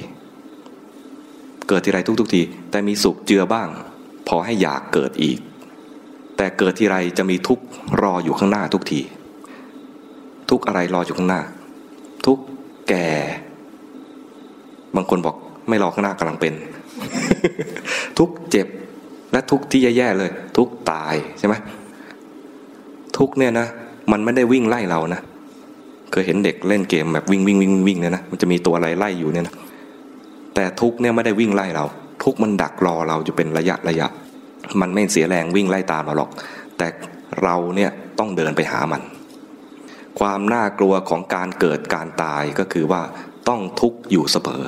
เกิดทีไรทุกทุกที แต่มีสุขเจือบ้าง พอให้อยากเกิดอีก แต่เกิดทีไรจะมีทุกรออยู่ข้างหน้าทุกที ทุกอะไรรออยู่ข้างหน้า ทุกแก่ บางคนบอกไม่รอข้างหน้ากำลังเป็น ทุกเจ็บและทุกที่แย่ๆเลย ทุกตายใช่ไหมทุกเนี่ยนะมันไม่ได้วิ่งไล่เรานะเคยเห็นเด็กเล่นเกมแบบวิ่งวิ่งวิ่งวิ่งเนี่ยนะมันจะมีตัวอะไรไล่อยู่เนี่ยนะ แต่ทุกเนี่ยไม่ได้วิ่งไล่เรา ทุกมันดักรอเราอยู่เป็นระยะระยะ มันไม่เสียแรงวิ่งไล่ตามเราหรอก แต่เราเนี่ยต้องเดินไปหามัน ความน่ากลัวของการเกิดการตายก็คือว่าต้องทุกข์อยู่เสมอ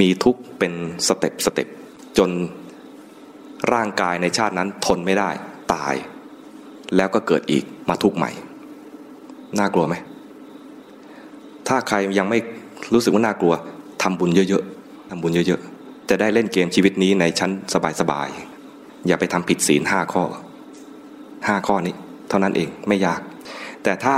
มีทุกข์เป็นสเต็ปสเต็ปจนร่างกายในชาตินั้นทนไม่ได้ตาย แล้วก็เกิดอีกมาทุกข์ใหม่ น่ากลัวไหมถ้าใครยังไม่รู้สึกว่าน่ากลัวทำบุญเยอะ ทำบุญเยอะๆ จะได้เล่นเกมชีวิตนี้ในชั้นสบายๆ อย่าไปทำผิดศีลห้าข้อห้าข้อนี้ เท่านั้นเองไม่ยาก แต่ถ้า